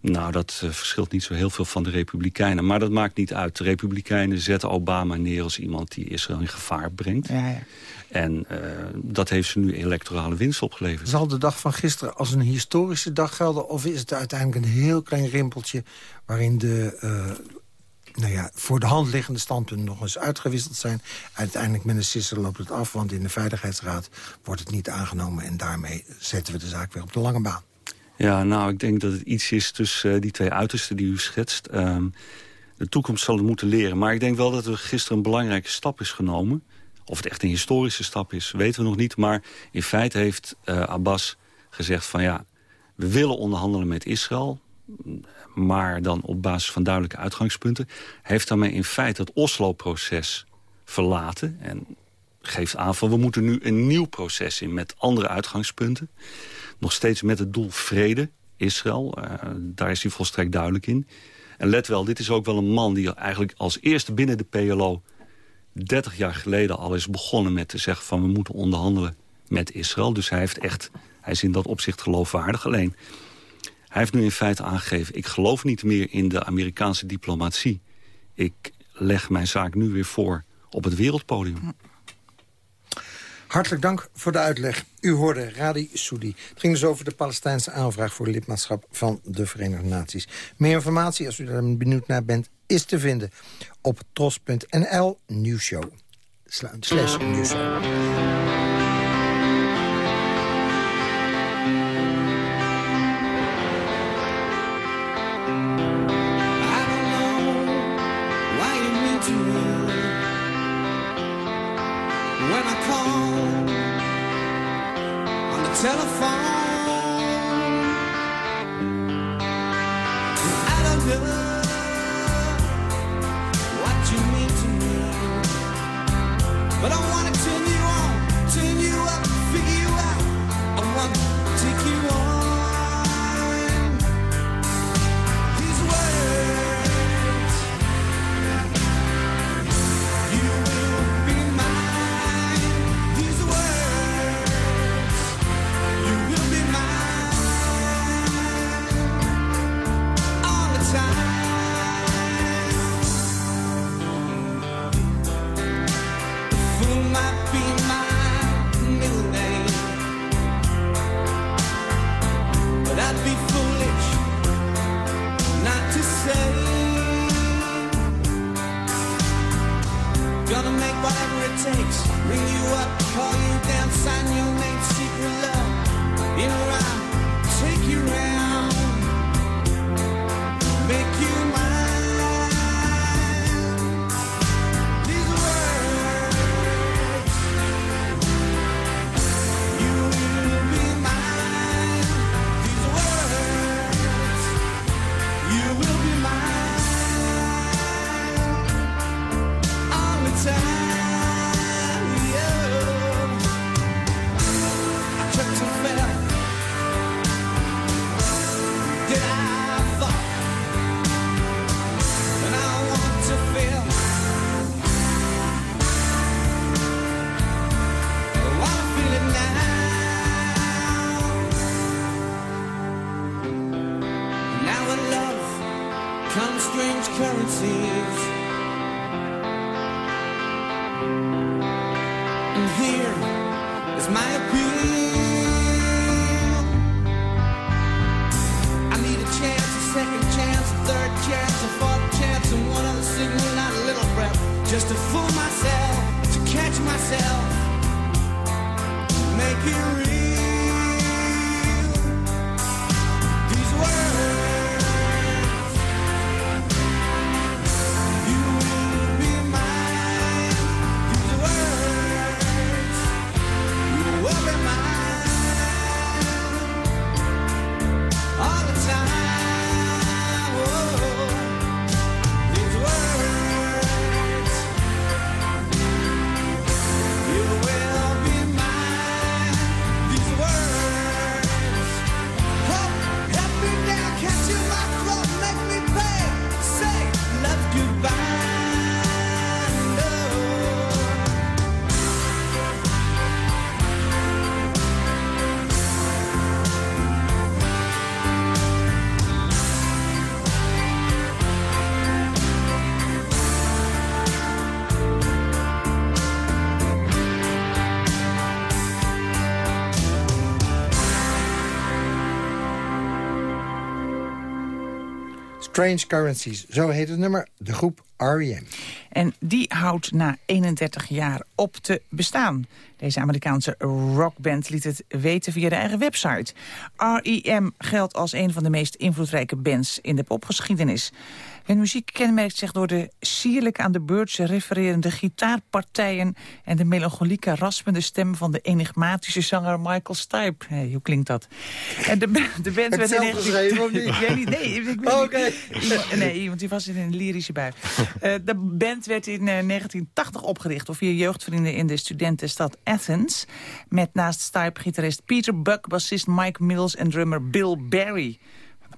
Nou, dat uh, verschilt niet zo heel veel van de Republikeinen. Maar dat maakt niet uit. De Republikeinen zetten Obama neer als iemand die Israël in gevaar brengt. Ja, ja. En uh, dat heeft ze nu electorale winst opgeleverd. Zal de dag van gisteren als een historische dag gelden... of is het uiteindelijk een heel klein rimpeltje... waarin de uh, nou ja, voor de hand liggende standpunten nog eens uitgewisseld zijn. Uiteindelijk met een sisser loopt het af, want in de Veiligheidsraad wordt het niet aangenomen. En daarmee zetten we de zaak weer op de lange baan. Ja, nou, ik denk dat het iets is tussen uh, die twee uitersten die u schetst. Uh, de toekomst zal het moeten leren. Maar ik denk wel dat er gisteren een belangrijke stap is genomen. Of het echt een historische stap is, weten we nog niet. Maar in feite heeft uh, Abbas gezegd van ja, we willen onderhandelen met Israël maar dan op basis van duidelijke uitgangspunten... heeft daarmee in feite het Oslo-proces verlaten... en geeft aan van we moeten nu een nieuw proces in met andere uitgangspunten. Nog steeds met het doel vrede, Israël. Uh, daar is hij volstrekt duidelijk in. En let wel, dit is ook wel een man die eigenlijk als eerste binnen de PLO... 30 jaar geleden al is begonnen met te zeggen van we moeten onderhandelen met Israël. Dus hij, heeft echt, hij is in dat opzicht geloofwaardig. Alleen, hij heeft nu in feite aangegeven... ik geloof niet meer in de Amerikaanse diplomatie. Ik leg mijn zaak nu weer voor op het wereldpodium. Hartelijk dank voor de uitleg. U hoorde Radi Soudi. Het ging dus over de Palestijnse aanvraag voor lidmaatschap van de Verenigde Naties. Meer informatie, als u daar benieuwd naar bent, is te vinden op tros.nl nieuwsshow. Slash. currencies. And here is my appeal. I need a chance, a second chance, a third chance, a fourth chance, and one other signal, not a little breath, just to fool myself, to catch myself. Strange Currencies, zo heet het nummer. De groep R.E.M. En die houdt na 31 jaar op te bestaan. Deze Amerikaanse rockband liet het weten via de eigen website. R.E.M. geldt als een van de meest invloedrijke bands in de popgeschiedenis. Hun muziek kenmerkt zich door de sierlijk aan de beurt refererende gitaarpartijen... en de melancholieke raspende stem van de enigmatische zanger Michael Stipe. Hey, hoe klinkt dat? En de, de band werd in... geschreven of niet? ik weet niet, nee. Ik weet Oké. Nee, want die was in een lyrische bui. Uh, de band werd in uh, 1980 opgericht door vier jeugdvrienden in de studentenstad Athens... met naast Stipe-gitarist Peter Buck, bassist Mike Mills en drummer Bill Barry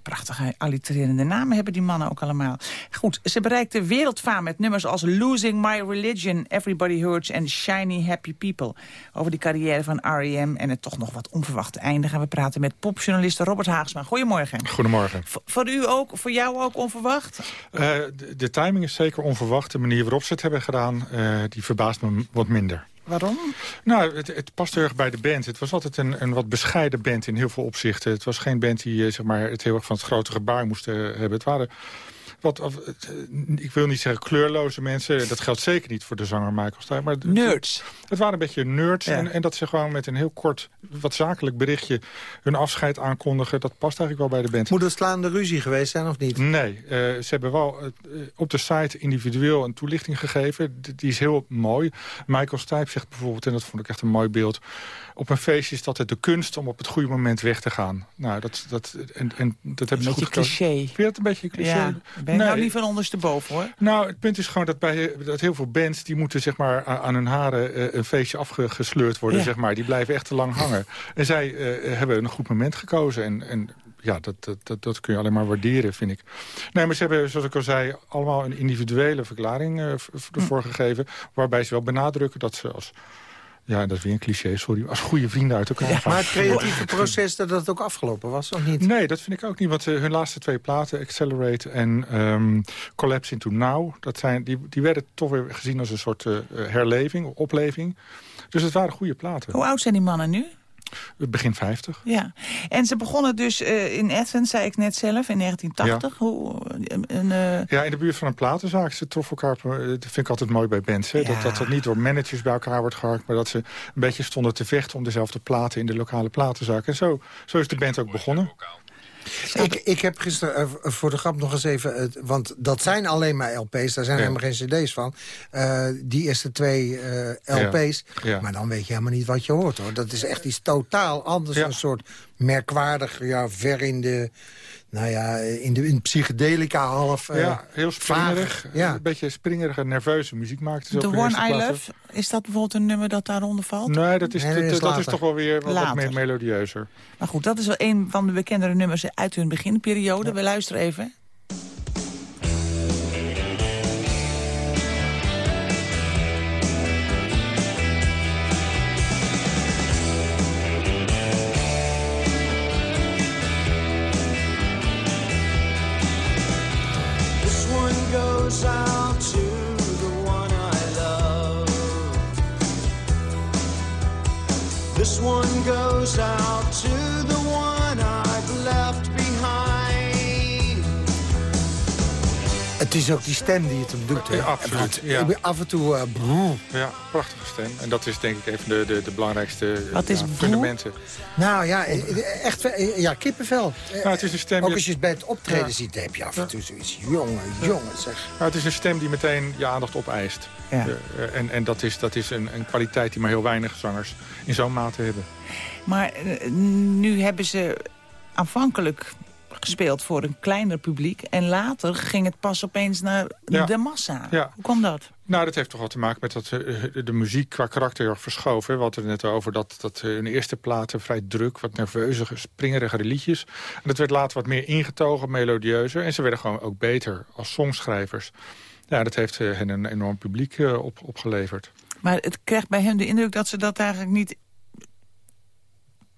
prachtige allitererende namen hebben die mannen ook allemaal. Goed, ze bereikten wereldfaam met nummers als Losing My Religion, Everybody Hurts en Shiny Happy People. Over de carrière van R.E.M. en het toch nog wat onverwachte einde gaan we praten met popjournalist Robert Haagsma. Goedemorgen. Goedemorgen. V voor u ook, voor jou ook onverwacht? Uh, de, de, timing is zeker onverwacht. De manier waarop ze het hebben gedaan, uh, die verbaast me wat minder. Waarom? Nou, het, het past heel erg bij de band. Het was altijd een, een wat bescheiden band in heel veel opzichten. Het was geen band die zeg maar, het heel erg van het grote gebaar moest hebben. Het waren wat, of, ik wil niet zeggen kleurloze mensen. Dat geldt zeker niet voor de zanger Michael Stipe. Maar nerds. Het waren een beetje nerds. En, en, dat ze gewoon met een heel kort, wat zakelijk berichtje... hun afscheid aankondigen. Dat past eigenlijk wel bij de band. Moet het slaande ruzie geweest zijn of niet? Nee. Uh, ze hebben wel uh, op de site individueel een toelichting gegeven. Die is heel mooi. Michael Stipe zegt bijvoorbeeld, en dat vond ik echt een mooi beeld... op een feestje is dat het de kunst om op het goede moment weg te gaan. Nou, dat, dat, en, en dat hebben ze goed cliché. Vind je dat een beetje cliché? Ja, ben nee. nou niet van ondersteboven, hoor. Nou, het punt is gewoon dat, bij, dat heel veel bands... die moeten zeg maar, aan hun haren uh, een feestje afgesleurd worden. Ja. Zeg maar. Die blijven echt te lang hangen. En zij uh, hebben een goed moment gekozen. En, en ja, dat, dat, dat, dat, kun je alleen maar waarderen, vind ik. Nee, maar ze hebben, zoals ik al zei, allemaal een individuele verklaring uh, ervoor hm. gegeven... waarbij ze wel benadrukken dat ze als ja, dat is weer een cliché, sorry. Als goede vrienden uit elkaar ja, Maar het creatieve proces dat dat ook afgelopen was, of niet? Nee, dat vind ik ook niet. Want uh, hun laatste twee platen, Accelerate en um, Collapse into Now... Dat zijn, die, die werden toch weer gezien als een soort uh, herleving, opleving. Dus het waren goede platen. Hoe oud zijn die mannen nu? Begin 50. Ja, en ze begonnen dus uh, in Athens, zei ik net zelf, in 1980. Ja. Hoe, een, uh... ja, in de buurt van een platenzaak. Ze troffen elkaar, dat vind ik altijd mooi bij bands. Hè? Ja. Dat, dat dat niet door managers bij elkaar wordt gehakt... maar dat ze een beetje stonden te vechten om dezelfde platen in de lokale platenzaak. En zo, zo is de band ook begonnen. Ik, ik heb gisteren uh, voor de grap nog eens even... Uh, want dat zijn alleen maar LP's, daar zijn ja. helemaal geen cd's van. Uh, die eerste twee LP's. Ja. Ja. Maar dan weet je helemaal niet wat je hoort, hoor. Dat is echt iets totaal anders. Een soort merkwaardig, ja, ver in de... Nou ja, in de in psychedelica half. ja, heel springerig. Ja. Een beetje springerige, nerveuze muziek maakt. The One I Love, is dat bijvoorbeeld een nummer dat daaronder valt? Nee, dat is, nee, dat, is, dat is toch wel weer wat, wat meer melodieuzer. Maar goed, dat is wel een van de bekendere nummers uit hun beginperiode. Ja. We luisteren even. Goes out to Het is ook die stem die het hem doet. Hè? Ja, absoluut. Ja. Af en toe... Uh, ja, prachtige stem. En dat is denk ik even de, de, de belangrijkste Wat is ja, fundamenten. Nou ja, echt ja, kippenvel. Nou, het is een stem ook als je het bij het optreden ja. ziet, heb je af en toe zoiets. Jongen, jongen zeg. Nou, het is een stem die meteen je aandacht opeist. Ja. Uh, en en dat is, dat is een, een kwaliteit die maar heel weinig zangers in zo'n mate hebben. Maar uh, nu hebben ze aanvankelijk gespeeld voor een kleiner publiek. En later ging het pas opeens naar ja. de massa. Ja. Hoe kwam dat? Nou, dat heeft toch wel te maken met dat uh, de muziek qua karakter heel erg verschoven. We hadden het net over dat, dat hun eerste platen vrij druk, wat nerveuze, springerige liedjes. En dat werd later wat meer ingetogen, melodieuzer. En ze werden gewoon ook beter als songschrijvers. Ja, dat heeft hen een enorm publiek op, opgeleverd. Maar het krijgt bij hen de indruk dat ze dat eigenlijk niet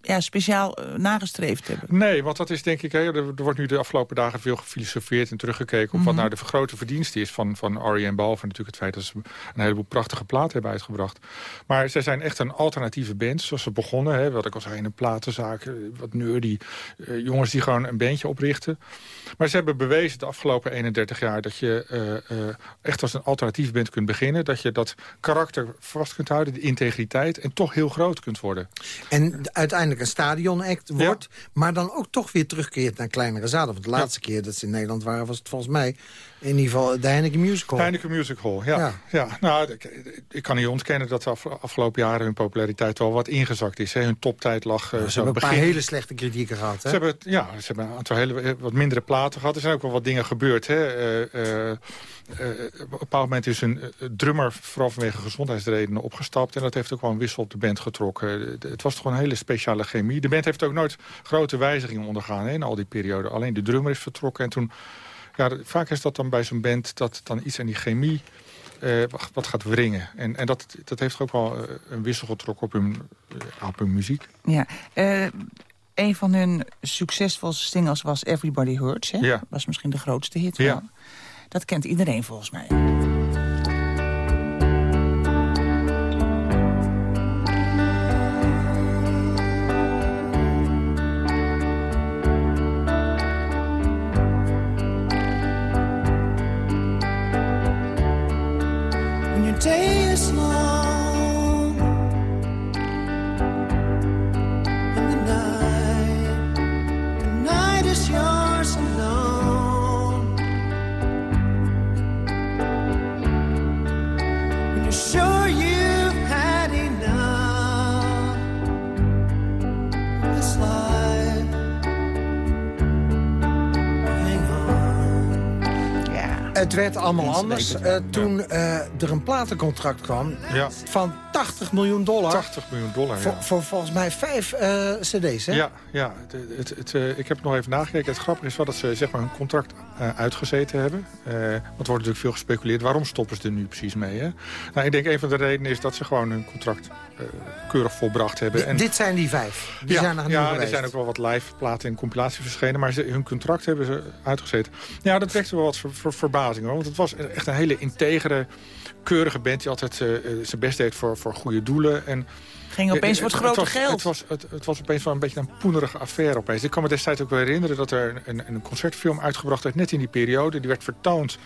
ja, speciaal uh, nagestreefd hebben. Nee, want dat is denk ik... Hè, er, wordt nu de afgelopen dagen veel gefilosofeerd en teruggekeken... op mm -hmm. wat nou de grote verdienste is van, van R.E.M. Behalve natuurlijk het feit dat ze een heleboel prachtige platen hebben uitgebracht. Maar zij zijn echt een alternatieve band, zoals ze begonnen. Hè, wat ik al zei, in een platenzaak, wat nerdy. Uh, jongens die gewoon een bandje oprichten. Maar ze hebben bewezen de afgelopen 31 jaar... dat je uh, uh, echt als een alternatief band kunt beginnen. Dat je dat karakter vast kunt houden, de integriteit... en toch heel groot kunt worden. En uiteindelijk een stadionact wordt... Maar dan ook toch weer terugkeert naar kleinere zalen. Want de laatste keer dat ze in Nederland waren... was het volgens mij in ieder geval de Heineken Music Hall. Heineken Music Hall, ja. ja. ja. Nou, ik, ik, kan niet ontkennen dat de af, afgelopen jaren hun populariteit wel wat ingezakt is. Hè. Hun toptijd lag... Uh, ze hebben een paar hele slechte kritieken gehad. Hè? Ze hebben, ja, ze hebben een aantal hele, wat mindere platen gehad. Er zijn ook wel wat dingen gebeurd. Hè. Uh, uh, op een bepaald moment is een drummer vooral vanwege gezondheidsredenen opgestapt. En dat heeft ook wel een wissel op de band getrokken. Het was toch een hele speciale chemie. De band heeft ook nooit grote wijzigingen ondergaan hè, in al die periode. Alleen de drummer is vertrokken en toen... Ja, vaak is dat dan bij zo'n band dat dan iets aan die chemie uh, wat gaat wringen. En, en dat, dat heeft ook wel uh, een wissel getrokken op hun, uh, op hun muziek. Ja, een van hun succesvolste singles was Everybody Hurts. Hè? Ja. was misschien de grootste hit. Ja. Dat kent iedereen volgens mij. Het werd allemaal anders uh, toen uh, er een platencontract kwam Ja. van 80 miljoen dollar. 80 miljoen dollar, Voor, ja. voor volgens mij vijf uh, cd's, hè? Ja, ja het, het, het, ik heb het nog even nagekeken. Het grappige is wel dat ze zeg maar, hun contract uitgezeten hebben. want er wordt natuurlijk veel gespeculeerd. Waarom stoppen ze er nu precies mee? Hè? Nou, ik denk een van de redenen is dat ze gewoon hun contract keurig volbracht hebben. D en, dit zijn die vijf. Die ja, zijn nog ja er zijn ook wel wat live platen en compilaties verschenen. Maar ze, hun contract hebben ze uitgezeten. Ja, dat wekte wel wat ver, ver, verbazing. Hoor, want het was echt een hele integere, keurige band... die altijd zijn best deed voor, voor goede doelen. En, Ging opeens voor het grote was, geld. Het was, het, het was opeens wel een beetje een poenerige affaire opeens. Ik kan me destijds ook wel herinneren dat er een, een concertfilm uitgebracht werd... net in die periode. Die werd vertoond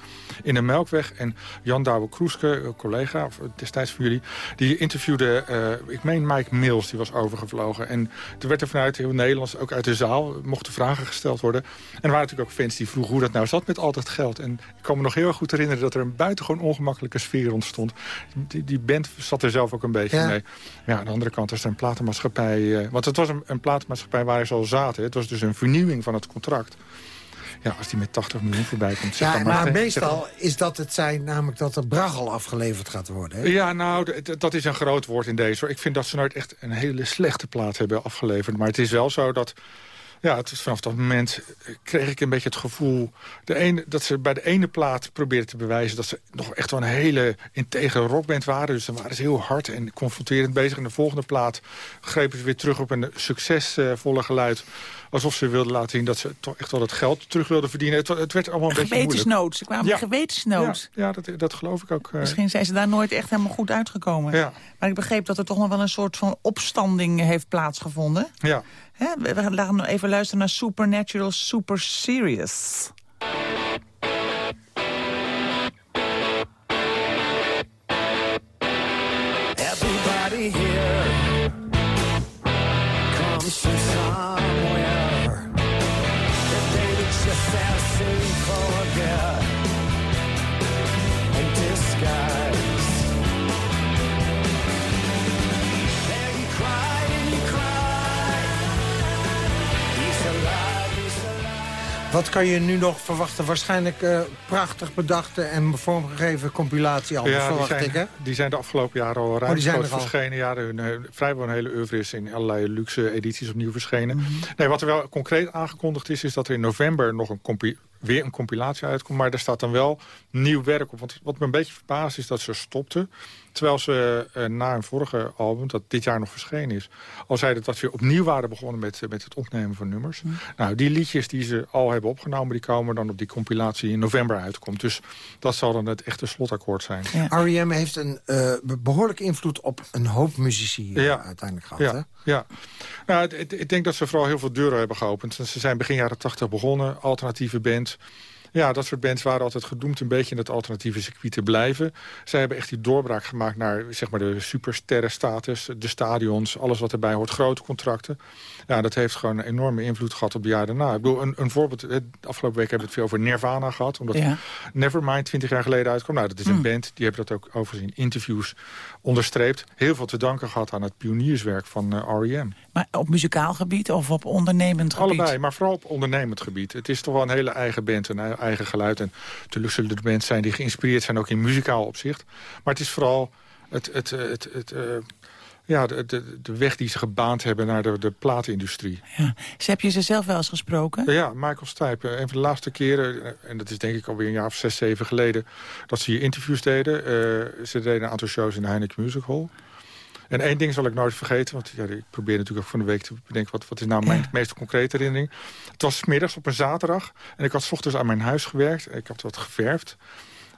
in de Melkweg. En Jan Douwe Kroeske, een collega destijds van jullie... die interviewde, uh, ik meen Mike Mills, die was overgevlogen. En er werd er vanuit heel Nederlands, ook uit de zaal... mochten vragen gesteld worden. En er waren natuurlijk ook fans die vroegen hoe dat nou zat met al dat geld. En ik kan me nog heel erg goed herinneren... dat er een buitengewoon ongemakkelijke sfeer ontstond. Die, die band zat er zelf ook een beetje Ja. mee. Ja, de andere kant is er een platenmaatschappij... Uh, want het was een, een platenmaatschappij waar ze al zaten. Het was dus een vernieuwing van het contract. Ja, als die met 80 miljoen voorbij komt... zeg Ja, maar meestal is dat het zijn, namelijk dat er braggel afgeleverd gaat worden. Hè? Ja, nou, dat is een groot woord in deze. hoor. Ik vind dat ze nooit echt een hele slechte plaat hebben afgeleverd. Maar het is wel zo dat... Ja, het vanaf dat moment eh, kreeg ik een beetje het gevoel... De ene, dat ze bij de ene plaat probeerden te bewijzen... dat ze nog echt wel een hele integere rockband waren. Dus dan waren ze heel hard en confronterend bezig. En de volgende plaat grepen ze weer terug op een succesvolle geluid. Alsof ze wilden laten zien dat ze toch echt wel het geld terug wilden verdienen. Het, het werd allemaal een beetje moeilijk. Gewetensnood. Ze kwamen Ja. gewetensnood. Ja, ja dat, dat geloof ik ook. eh. Misschien zijn ze daar nooit echt helemaal goed uitgekomen. Ja. Maar ik begreep dat er toch nog wel een soort van opstanding heeft plaatsgevonden. Ja. Hè, we gaan even luisteren naar Supernatural Super Serious. Wat kan je nu nog verwachten? Waarschijnlijk eh, prachtig bedachte en vormgegeven compilatie al, Ja, verwacht zijn, ik, hè? die zijn de afgelopen jaren al die ruimschoots zijn er al. verschenen. Ja, hun, eh, vrijwel een hele oeuvre is in allerlei luxe edities opnieuw verschenen. Mhm. Nee, wat er wel concreet aangekondigd is, is dat er in november nog een weer een compilatie uitkomt. Maar daar staat dan wel nieuw werk op. Want wat me een beetje verbaast is dat ze stopten. Terwijl ze uh, na een vorige album, dat dit jaar nog verschenen is... al zeiden dat ze weer opnieuw waren begonnen met, met het opnemen van nummers. Mm. Nou, die liedjes die ze al hebben opgenomen... die komen dan op die compilatie in november uitkomt. Dus dat zal dan het echte slotakkoord zijn. Ja. R.E.M. heeft een uh, behoorlijke invloed op een hoop muzici ja. uiteindelijk gehad, ja. hè? Ja, nou, ik denk dat ze vooral heel veel deuren hebben geopend. Ze zijn begin jaren 80 begonnen, alternatieve band... Ja, dat soort bands waren altijd gedoemd een beetje in het alternatieve circuit te blijven. Zij hebben echt die doorbraak gemaakt naar zeg maar, de supersterrenstatus, de stadions, alles wat erbij hoort, grote contracten. Ja, dat heeft gewoon een enorme invloed gehad op de jaren daarna. Ik bedoel, een, een voorbeeld, de afgelopen week hebben we het veel over Nirvana gehad, omdat ja. Nevermind 20 jaar geleden uitkwam. Nou, dat is een mm. band, die hebben dat ook overigens in interviews onderstreept. Heel veel te danken gehad aan het pionierswerk van uh, R.E.M. Maar op muzikaal gebied of op ondernemend gebied? Allebei, maar vooral op ondernemend gebied. Het is toch wel een hele eigen band, een eigen geluid. En natuurlijk zullen er bands zijn die geïnspireerd zijn, ook in muzikaal opzicht. Maar het is vooral het, het, het, het, uh, ja, de, de, de, weg die ze gebaand hebben naar de, de platenindustrie. Ja. Dus heb je ze zelf wel eens gesproken? Ja, Michael Stipe. Een van de laatste keren, en dat is denk ik alweer een jaar of zes, zeven geleden... dat ze hier interviews deden. Uh, ze deden een aantal shows in de Heineken Music Hall. En één ding zal ik nooit vergeten, want ja, ik probeer natuurlijk ook van de week te bedenken... wat, wat is nou mijn ja. meest concrete herinnering. Het was middags op een zaterdag en ik had s ochtends aan mijn huis gewerkt. Ik had wat geverfd.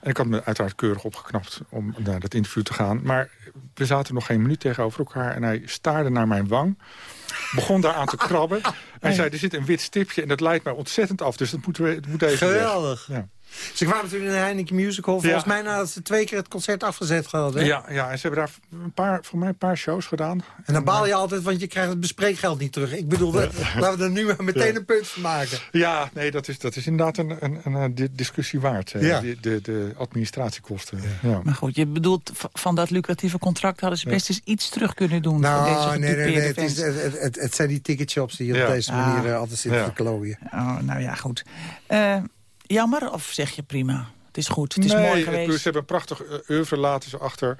En ik had me uiteraard keurig opgeknapt om naar dat interview te gaan. Maar we zaten nog geen minuut tegenover elkaar en hij staarde naar mijn wang. Begon daar aan te krabben. En zei, er zit een wit stipje en dat leidt mij ontzettend af. Dus dat moet, dat moet even Geweldig. Ja. Ze kwamen natuurlijk in de Heineken Musical. Volgens ja. mij nadat ze twee keer het concert afgezet hadden. Ja, ja, en ze hebben daar een paar, voor mij een paar shows gedaan. En dan baal je altijd, want je krijgt het bespreekgeld niet terug. Ik bedoel, ja. laten we er nu meteen ja. een punt van maken. Ja, nee, dat is, dat is inderdaad een, een, een discussie waard. Ja. De, de, de administratiekosten. Ja. Maar goed, je bedoelt, van dat lucratieve contract hadden ze best eens iets terug kunnen doen. Nou, voor deze nee, nee, nee het, is, het, het, het, zijn die ticketshops die op deze manier ah. altijd zitten te klooien. Oh, nou ja, goed. Uh, jammer of zeg je prima? Het is goed, het is nee, mooi geweest. Ze hebben een prachtig oeuvre laten ze achter.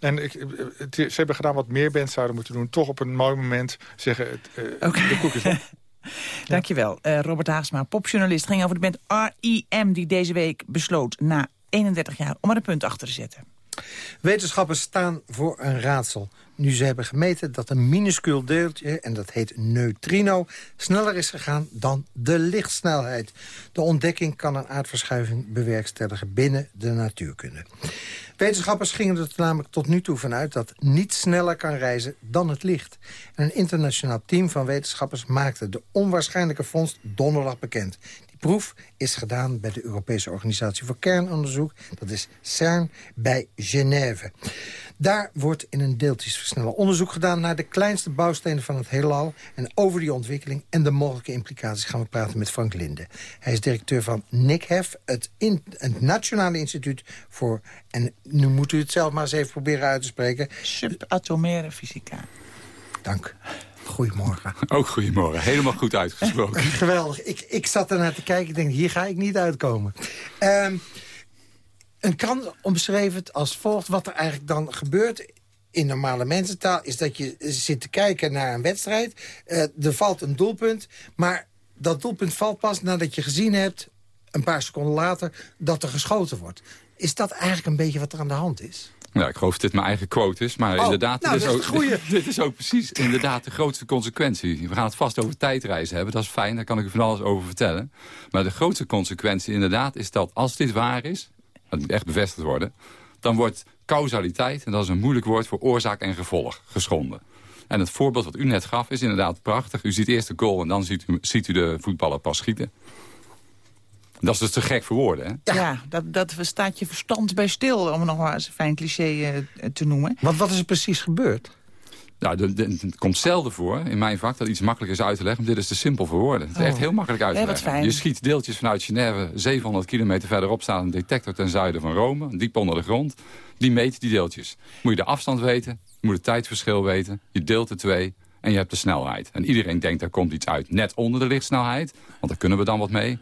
En ik, het, ze hebben gedaan wat meer bands zouden moeten doen. Toch op een mooi moment zeggen, het, uh, okay. de koek is op. Dankjewel. Uh, Robert Haagsma, popjournalist, ging over de band R.I.M. die deze week besloot na 31 jaar om er een punt achter te zetten. Wetenschappers staan voor een raadsel. Nu ze hebben gemeten dat een minuscuul deeltje, en dat heet neutrino... sneller is gegaan dan de lichtsnelheid. De ontdekking kan een aardverschuiving bewerkstelligen binnen de natuurkunde. Wetenschappers gingen er namelijk tot nu toe vanuit dat niets sneller kan reizen dan het licht. En een internationaal team van wetenschappers maakte de onwaarschijnlijke vondst donderdag bekend proef is gedaan bij de Europese Organisatie voor Kernonderzoek. Dat is CERN bij Genève. Daar wordt in een deeltjesversneller onderzoek gedaan... naar de kleinste bouwstenen van het heelal. En over die ontwikkeling en de mogelijke implicaties gaan we praten met Frank Linde. Hij is directeur van NICHEF, het, in, het Nationale Instituut voor... en nu moet u het zelf maar eens even proberen uit te spreken... Subatomaire fysica. Dank. Goedemorgen. Ook goedemorgen. Helemaal goed uitgesproken. Geweldig. Ik, ik zat ernaar te kijken. Ik denk, hier ga ik niet uitkomen. Um, een krant omschreef het als volgt. Wat er eigenlijk dan gebeurt in normale mensentaal... is dat je zit te kijken naar een wedstrijd. Uh, er valt een doelpunt. Maar dat doelpunt valt pas nadat je gezien hebt... een paar seconden later, dat er geschoten wordt. Is dat eigenlijk een beetje wat er aan de hand is? Nou, ik geloof dat dit mijn eigen quote is. Maar oh, inderdaad, nou, dit, is ook, dit, dit, is ook precies inderdaad de grootste consequentie. We gaan het vast over tijdreizen hebben. Dat is fijn, daar kan ik u van alles over vertellen. Maar de grootste consequentie inderdaad is dat als dit waar is... dat moet echt bevestigd worden... dan wordt causaliteit, en dat is een moeilijk woord voor oorzaak en gevolg, geschonden. En het voorbeeld wat u net gaf is inderdaad prachtig. U ziet eerst de goal en dan ziet u, ziet u de voetballer pas schieten. Dat is dus te gek voor woorden, hè? Ja, dat, dat staat je verstand bij stil, om nog maar eens een fijn cliché uh, te noemen. Want wat is er precies gebeurd? Nou, het komt zelden voor in mijn vak dat iets makkelijk is uit te leggen. Dit is te simpel voor woorden. Het is oh. echt heel makkelijk uit te nee, leggen. Je schiet deeltjes vanuit Genève. 700 kilometer verderop staat een detector ten zuiden van Rome. Diep onder de grond. Die meet die deeltjes. Moet je de afstand weten. Je moet het tijdverschil weten. Je deelt de twee. En je hebt de snelheid. En iedereen denkt, er komt iets uit net onder de lichtsnelheid. Want daar kunnen we dan wat mee.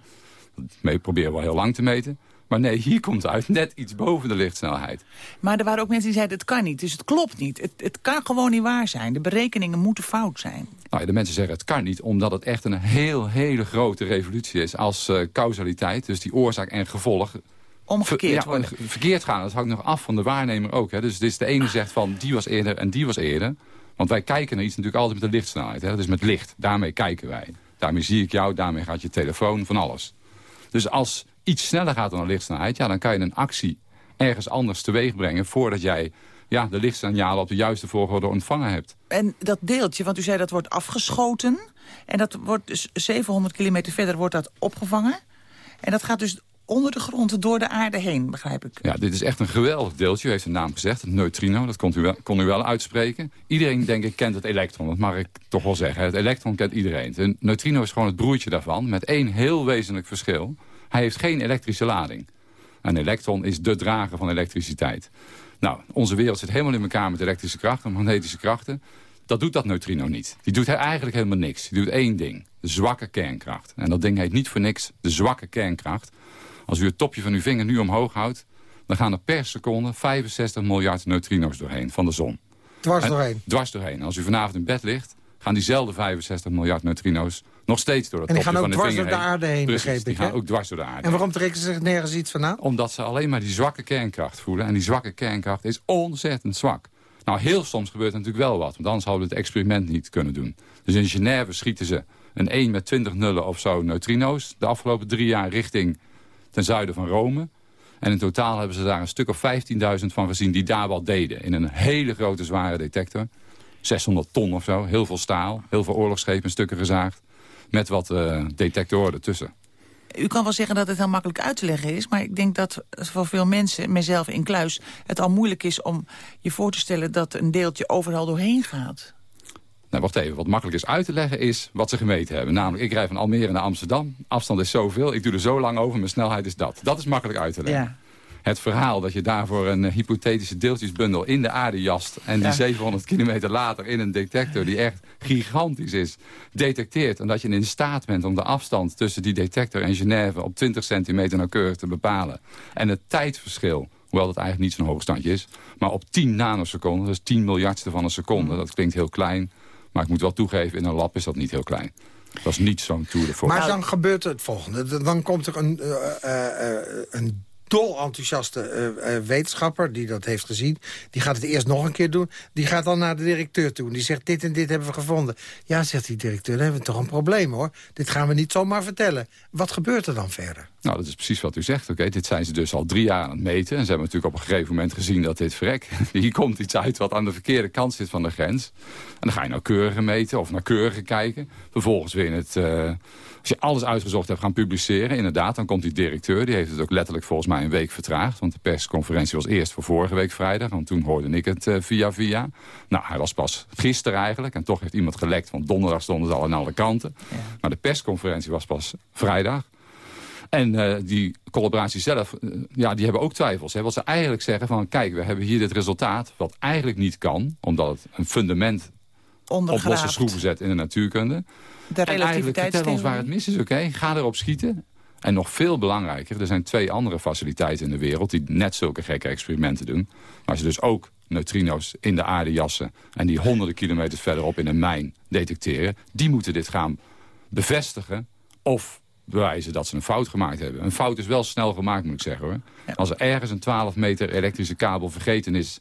Mee proberen we al heel lang te meten. Maar nee, hier komt het uit net iets boven de lichtsnelheid. Maar er waren ook mensen die zeiden, het kan niet. Dus het klopt niet. Het, het kan gewoon niet waar zijn. De berekeningen moeten fout zijn. Nou, de mensen zeggen, het kan niet. Omdat het echt een heel, hele grote revolutie is als uh, causaliteit. Dus die oorzaak en gevolg omgekeerd ja, worden. Verkeerd gaan, dat hangt nog af van de waarnemer ook. Hè. Dus dit is de ene zegt van die was eerder en die was eerder. Want wij kijken naar iets natuurlijk altijd met de lichtsnelheid. Hè. Dus met licht, daarmee kijken wij. Daarmee zie ik jou, daarmee gaat je telefoon, van alles. Dus als iets sneller gaat dan de lichtsnelheid... Ja, dan kan je een actie ergens anders teweeg brengen... voordat jij ja, de lichtsignalen op de juiste volgorde ontvangen hebt. En dat deeltje, want u zei dat wordt afgeschoten... en dat wordt dus 700 kilometer verder wordt dat opgevangen... en dat gaat dus onder de grond door de aarde heen, begrijp ik. Ja, dit is echt een geweldig deeltje. U heeft een naam gezegd, het neutrino. Dat kon u, wel, kon u wel uitspreken. Iedereen, denk ik, kent het elektron. Dat mag ik toch wel zeggen. Het elektron kent iedereen. Het neutrino is gewoon het broertje daarvan. Met één heel wezenlijk verschil. Hij heeft geen elektrische lading. Een elektron is de drager van elektriciteit. Nou, onze wereld zit helemaal in elkaar met elektrische krachten, magnetische krachten. Dat doet dat neutrino niet. Die doet eigenlijk helemaal niks. Die doet één ding. Zwakke kernkracht. En dat ding heet niet voor niks de zwakke kernkracht. Als u het topje van uw vinger nu omhoog houdt... dan gaan er per seconde 65 miljard neutrino's doorheen van de zon. Dwars doorheen? En, dwars doorheen. Als u vanavond in bed ligt, gaan diezelfde 65 miljard neutrino's nog steeds door het en die gaan ook dwars door de aarde heen, Precies, begreep die ik, gaan ook dwars door de aarde En waarom trekken ze zich nergens iets van aan? Omdat ze alleen maar die zwakke kernkracht voelen. En die zwakke kernkracht is ontzettend zwak. Nou, heel soms gebeurt er natuurlijk wel wat. Want anders hadden we het experiment niet kunnen doen. Dus in Genève schieten ze een 1 met 20 nullen of zo neutrino's... de afgelopen drie jaar richting ten zuiden van Rome. En in totaal hebben ze daar een stuk of 15.000 van gezien die daar wat deden. In een hele grote zware detector. 600 ton of zo, heel veel staal, heel veel oorlogsschepen stukken gezaagd. Met wat uh, detectoren ertussen. U kan wel zeggen dat het heel makkelijk uit te leggen is... maar ik denk dat voor veel mensen, mezelf in kluis... het al moeilijk is om je voor te stellen dat een deeltje overal doorheen gaat. Nou, wacht even. Wat makkelijk is uit te leggen is wat ze gemeten hebben. Namelijk, ik rij van Almere naar Amsterdam. Afstand is zoveel. Ik doe er zo lang over. Mijn snelheid is dat. Dat is makkelijk uit te leggen. Ja. Het verhaal dat je daarvoor een uh, hypothetische deeltjesbundel in de aarde jast... en die 700 kilometer later in een detector die echt gigantisch is... detecteert. En dat je in staat bent om de afstand tussen die detector en Genève... op 20 centimeter nauwkeurig te bepalen. En het tijdverschil hoewel dat eigenlijk niet zo'n hoog standje is... maar op 10 nanoseconden, dus 10 miljardste van een seconde... dat klinkt heel klein, maar ik moet wel toegeven, in een lab is dat niet heel klein. Dat is niet zo'n tour de force. Maar dan gebeurt het volgende. Dan komt er een, uh, uh, een dol enthousiaste uh, wetenschapper die dat heeft gezien. Die gaat het eerst nog een keer doen. Die gaat dan naar de directeur toe. En die zegt, dit en dit hebben we gevonden. Ja, zegt die directeur, dan hebben we toch een probleem hoor. Dit gaan we niet zomaar vertellen. Wat gebeurt er dan verder? Nou, dat is precies wat u zegt. Oké, Dit zijn ze dus al drie jaar aan het meten. En ze hebben natuurlijk op een gegeven moment gezien dat dit verrek... hier komt iets uit wat aan de verkeerde kant zit van de grens. En dan ga je nauwkeuriger meten of nauwkeuriger kijken. Vervolgens weer in het... Uh, als je alles uitgezocht hebt gaan publiceren, inderdaad, dan komt die directeur. Die heeft het ook letterlijk volgens mij een week vertraagd. Want de persconferentie was eerst voor vorige week vrijdag. Want toen hoorde ik het uh, via via. Nou, hij was pas gisteren eigenlijk. En toch heeft iemand gelekt, want donderdag stonden ze al aan alle kanten. Ja. Maar de persconferentie was pas vrijdag. En uh, die collaboratie zelf, uh, ja, die hebben ook twijfels. Hè? Wat ze eigenlijk zeggen van, kijk, we hebben hier dit resultaat... wat eigenlijk niet kan, omdat het een fundament op losse schroeven zet in de natuurkunde. De en eigenlijk vertel ons waar het mis is, oké? Ga erop schieten. En nog veel belangrijker, er zijn twee andere faciliteiten in de wereld... die net zulke gekke experimenten doen. Maar ze dus ook neutrino's in de aarde jassen... en die honderden kilometers verderop in een mijn detecteren. Die moeten dit gaan bevestigen of bewijzen dat ze een fout gemaakt hebben. Een fout is wel snel gemaakt, moet ik zeggen. hoor. Als er ergens een 12 meter elektrische kabel vergeten is...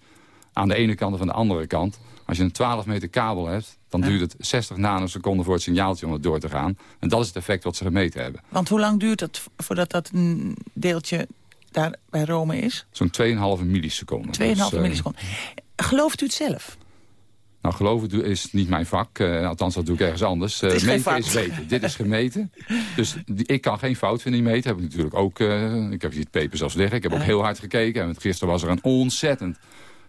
aan de ene kant of aan de andere kant... als je een 12 meter kabel hebt... dan duurt het 60 nanoseconden voor het signaaltje om het door te gaan. En dat is het effect wat ze gemeten hebben. Want hoe lang duurt het voordat dat een deeltje daar bij Rome is? Zo'n 2,5 milliseconde. 2,5 dus, uh, milliseconde. Gelooft u het zelf? Nou, geloven is niet mijn vak. Uh, althans, dat doe ik ergens anders. Uh, is meten is weten. Dit is gemeten. Dus die, ik kan geen fout vinden in meten. Heb ik natuurlijk ook. Uh, ik heb hier het paper zelfs liggen. Ik heb ook heel hard gekeken. En gisteren was er een ontzettend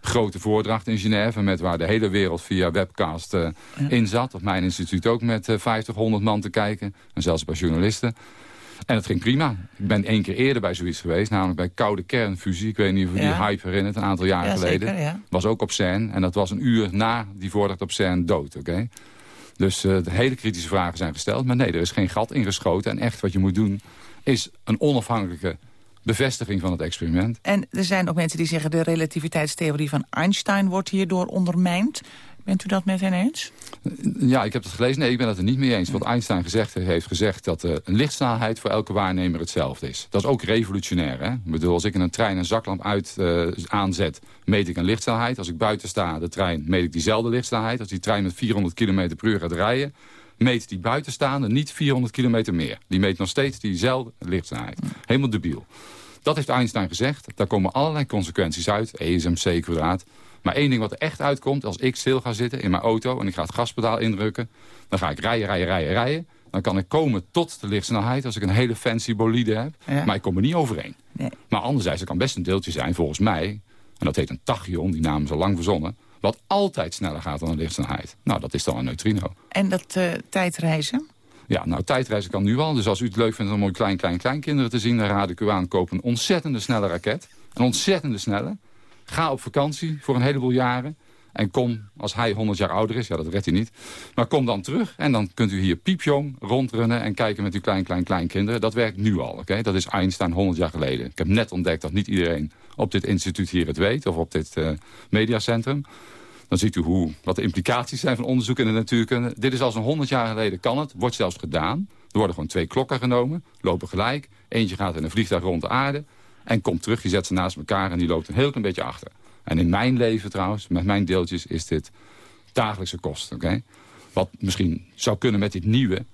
grote voordracht in Genève... Met waar de hele wereld via webcast ja. in zat. Op mijn instituut ook met 50, 100 man te kijken. En zelfs paar journalisten. En het ging prima. Ik ben één keer eerder bij zoiets geweest, namelijk bij koude kernfusie. Ik weet niet of je ja. die hype herinnert, een aantal jaar ja, geleden. Zeker. Was ook op scène en dat was een uur na die voordracht op scène dood. oké? Dus uh, de hele kritische vragen zijn gesteld. Maar nee, er is geen gat ingeschoten. En echt wat je moet doen is een onafhankelijke bevestiging van het experiment. En er zijn ook mensen die zeggen... de relativiteitstheorie van Einstein wordt hierdoor ondermijnd. Bent u dat met hen eens? Ja, ik heb het gelezen. Nee, ik ben het er niet mee eens. Wat Einstein gezegd heeft gezegd dat uh, een lichtsnelheid voor elke waarnemer hetzelfde is. Dat is ook revolutionair. Hè? Ik bedoel, als ik in een trein een zaklamp uit uh, aanzet, meet ik een lichtsnelheid. Als ik buiten sta, de trein, meet ik diezelfde lichtsnelheid. Als die trein met 400 km per uur gaat rijden, meet die buitenstaande niet 400 kilometer meer. Die meet nog steeds diezelfde lichtsnelheid. Helemaal debiel. Dat heeft Einstein gezegd. Daar komen allerlei consequenties uit. ESMC kwadraat. Maar één ding wat er echt uitkomt, als ik stil ga zitten in mijn auto... en ik ga het gaspedaal indrukken, dan ga ik rijden, rijden, rijden, rijden. Dan kan ik komen tot de lichtsnelheid als ik een hele fancy bolide heb. Ja. Maar ik kom er niet overheen. Nee. Maar anderzijds, er kan best een deeltje zijn, volgens mij... en dat heet een tachyon, die naam is al lang verzonnen... wat altijd sneller gaat dan een lichtsnelheid. Nou, dat is dan een neutrino. En dat uh, tijdreizen? Ja, nou, tijdreizen kan nu al. Dus als u het leuk vindt om mooi klein, klein, kleinkinderen te zien... dan raad ik u aan, koop een ontzettende snelle raket. Een ontzettende snelle. Ga op vakantie voor een heleboel jaren. En kom, als hij 100 jaar ouder is, ja dat redt hij niet. Maar kom dan terug en dan kunt u hier piepjong rondrunnen... en kijken met uw klein, klein, kleinkinderen. Dat werkt nu al, oké? Dat is Einstein 100 jaar geleden. Ik heb net ontdekt dat niet iedereen op dit instituut hier het weet... of op dit uh, mediacentrum. Dan ziet u hoe, wat de implicaties zijn van onderzoek in de natuurkunde. Dit is al zo'n 100 jaar geleden, kan het, wordt zelfs gedaan. Er worden gewoon twee klokken genomen, lopen gelijk. Eentje gaat in een vliegtuig rond de aarde... En komt terug, je zet ze naast elkaar en die loopt een heel klein beetje achter. En in mijn leven trouwens, met mijn deeltjes, is dit dagelijkse kost. oké? Wat misschien zou kunnen met dit nieuwe,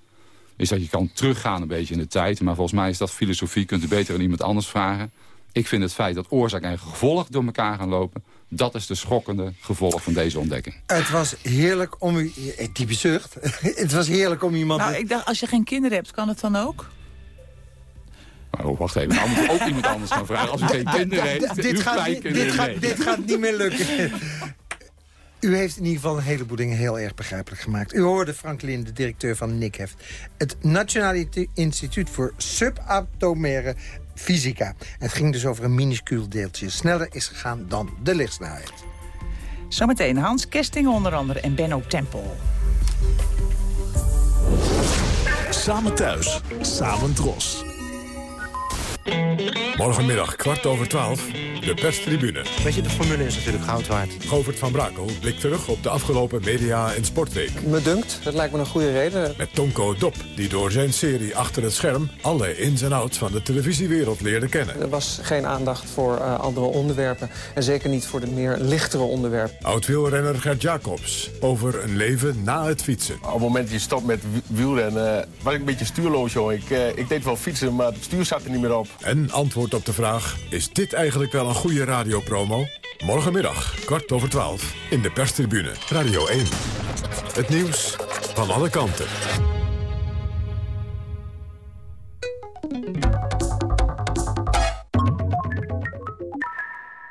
is dat je kan teruggaan een beetje in de tijd. Maar volgens mij is dat filosofie, kunt u beter aan iemand anders vragen. Ik vind het feit dat oorzaak en gevolg door elkaar gaan lopen... dat is de schokkende gevolg van deze ontdekking. Het was heerlijk om u... Type zucht. het was heerlijk om iemand... Nou, ik dacht, als je geen kinderen hebt, kan het dan ook? Oh, wacht even, nou moet ik ook iemand anders gaan vragen. Als u geen kinderen heeft, dit, gaat niet, dit, gaat, dit gaat niet meer lukken. U heeft in ieder geval een heleboel dingen heel erg begrijpelijk gemaakt. U hoorde Franklin, de directeur van NICHEFT. Het Nationaal Instituut voor Subatomaire Fysica. Het ging dus over een minuscuul deeltje. Sneller is gegaan dan de lichtsnelheid. Zometeen Hans Kesting onder andere en Benno Tempel. Samen thuis, samen dros. Morgenmiddag kwart over twaalf, de perstribune. Weet je, de formule is natuurlijk goud waard. Govert van Brakel blikt terug op de afgelopen media- en sportweek. Me dunkt, dat lijkt me een goede reden. Met Tonko Dop, die door zijn serie Achter het Scherm... alle ins en outs van de televisiewereld leerde kennen. Er was geen aandacht voor uh, andere onderwerpen. En zeker niet voor de meer lichtere onderwerpen. Oud-wielrenner Gert Jacobs, over een leven na het fietsen. Op het moment dat je stopt met wielrennen, was ik een beetje stuurloos, joh. Ik, uh, ik deed wel fietsen, maar het stuur zat er niet meer op. En antwoord op de vraag, is dit eigenlijk wel een goede radiopromo? Morgenmiddag, kwart over twaalf, in de perstribune, Radio 1. Het nieuws van alle kanten.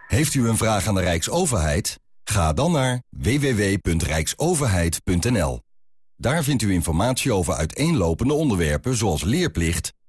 Heeft u een vraag aan de Rijksoverheid? Ga dan naar www.rijksoverheid.nl. Daar vindt u informatie over uiteenlopende onderwerpen zoals leerplicht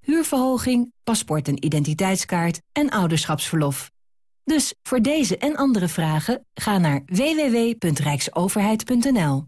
huurverhoging, paspoort en identiteitskaart en ouderschapsverlof. Dus voor deze en andere vragen ga naar www.rijksoverheid.nl.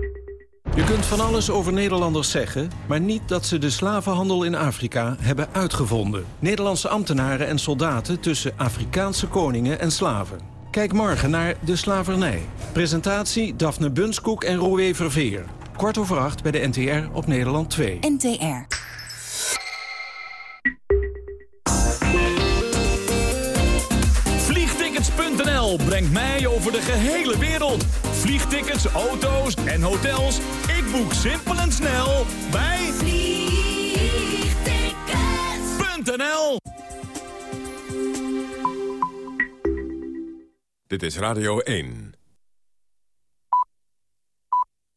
Je kunt van alles over Nederlanders zeggen, maar niet dat ze de slavenhandel in Afrika hebben uitgevonden. Nederlandse ambtenaren en soldaten tussen Afrikaanse koningen en slaven. Kijk morgen naar De Slavernij. Presentatie Daphne Bunskoek en Roé Verveer. Kwart over acht bij de NTR op Nederland 2. NTR. Brengt mij over de gehele wereld. Vlieg vliegtickets, auto's en hotels. Ik boek simpel en snel bij vliegtickets.nl Dit is Radio 1.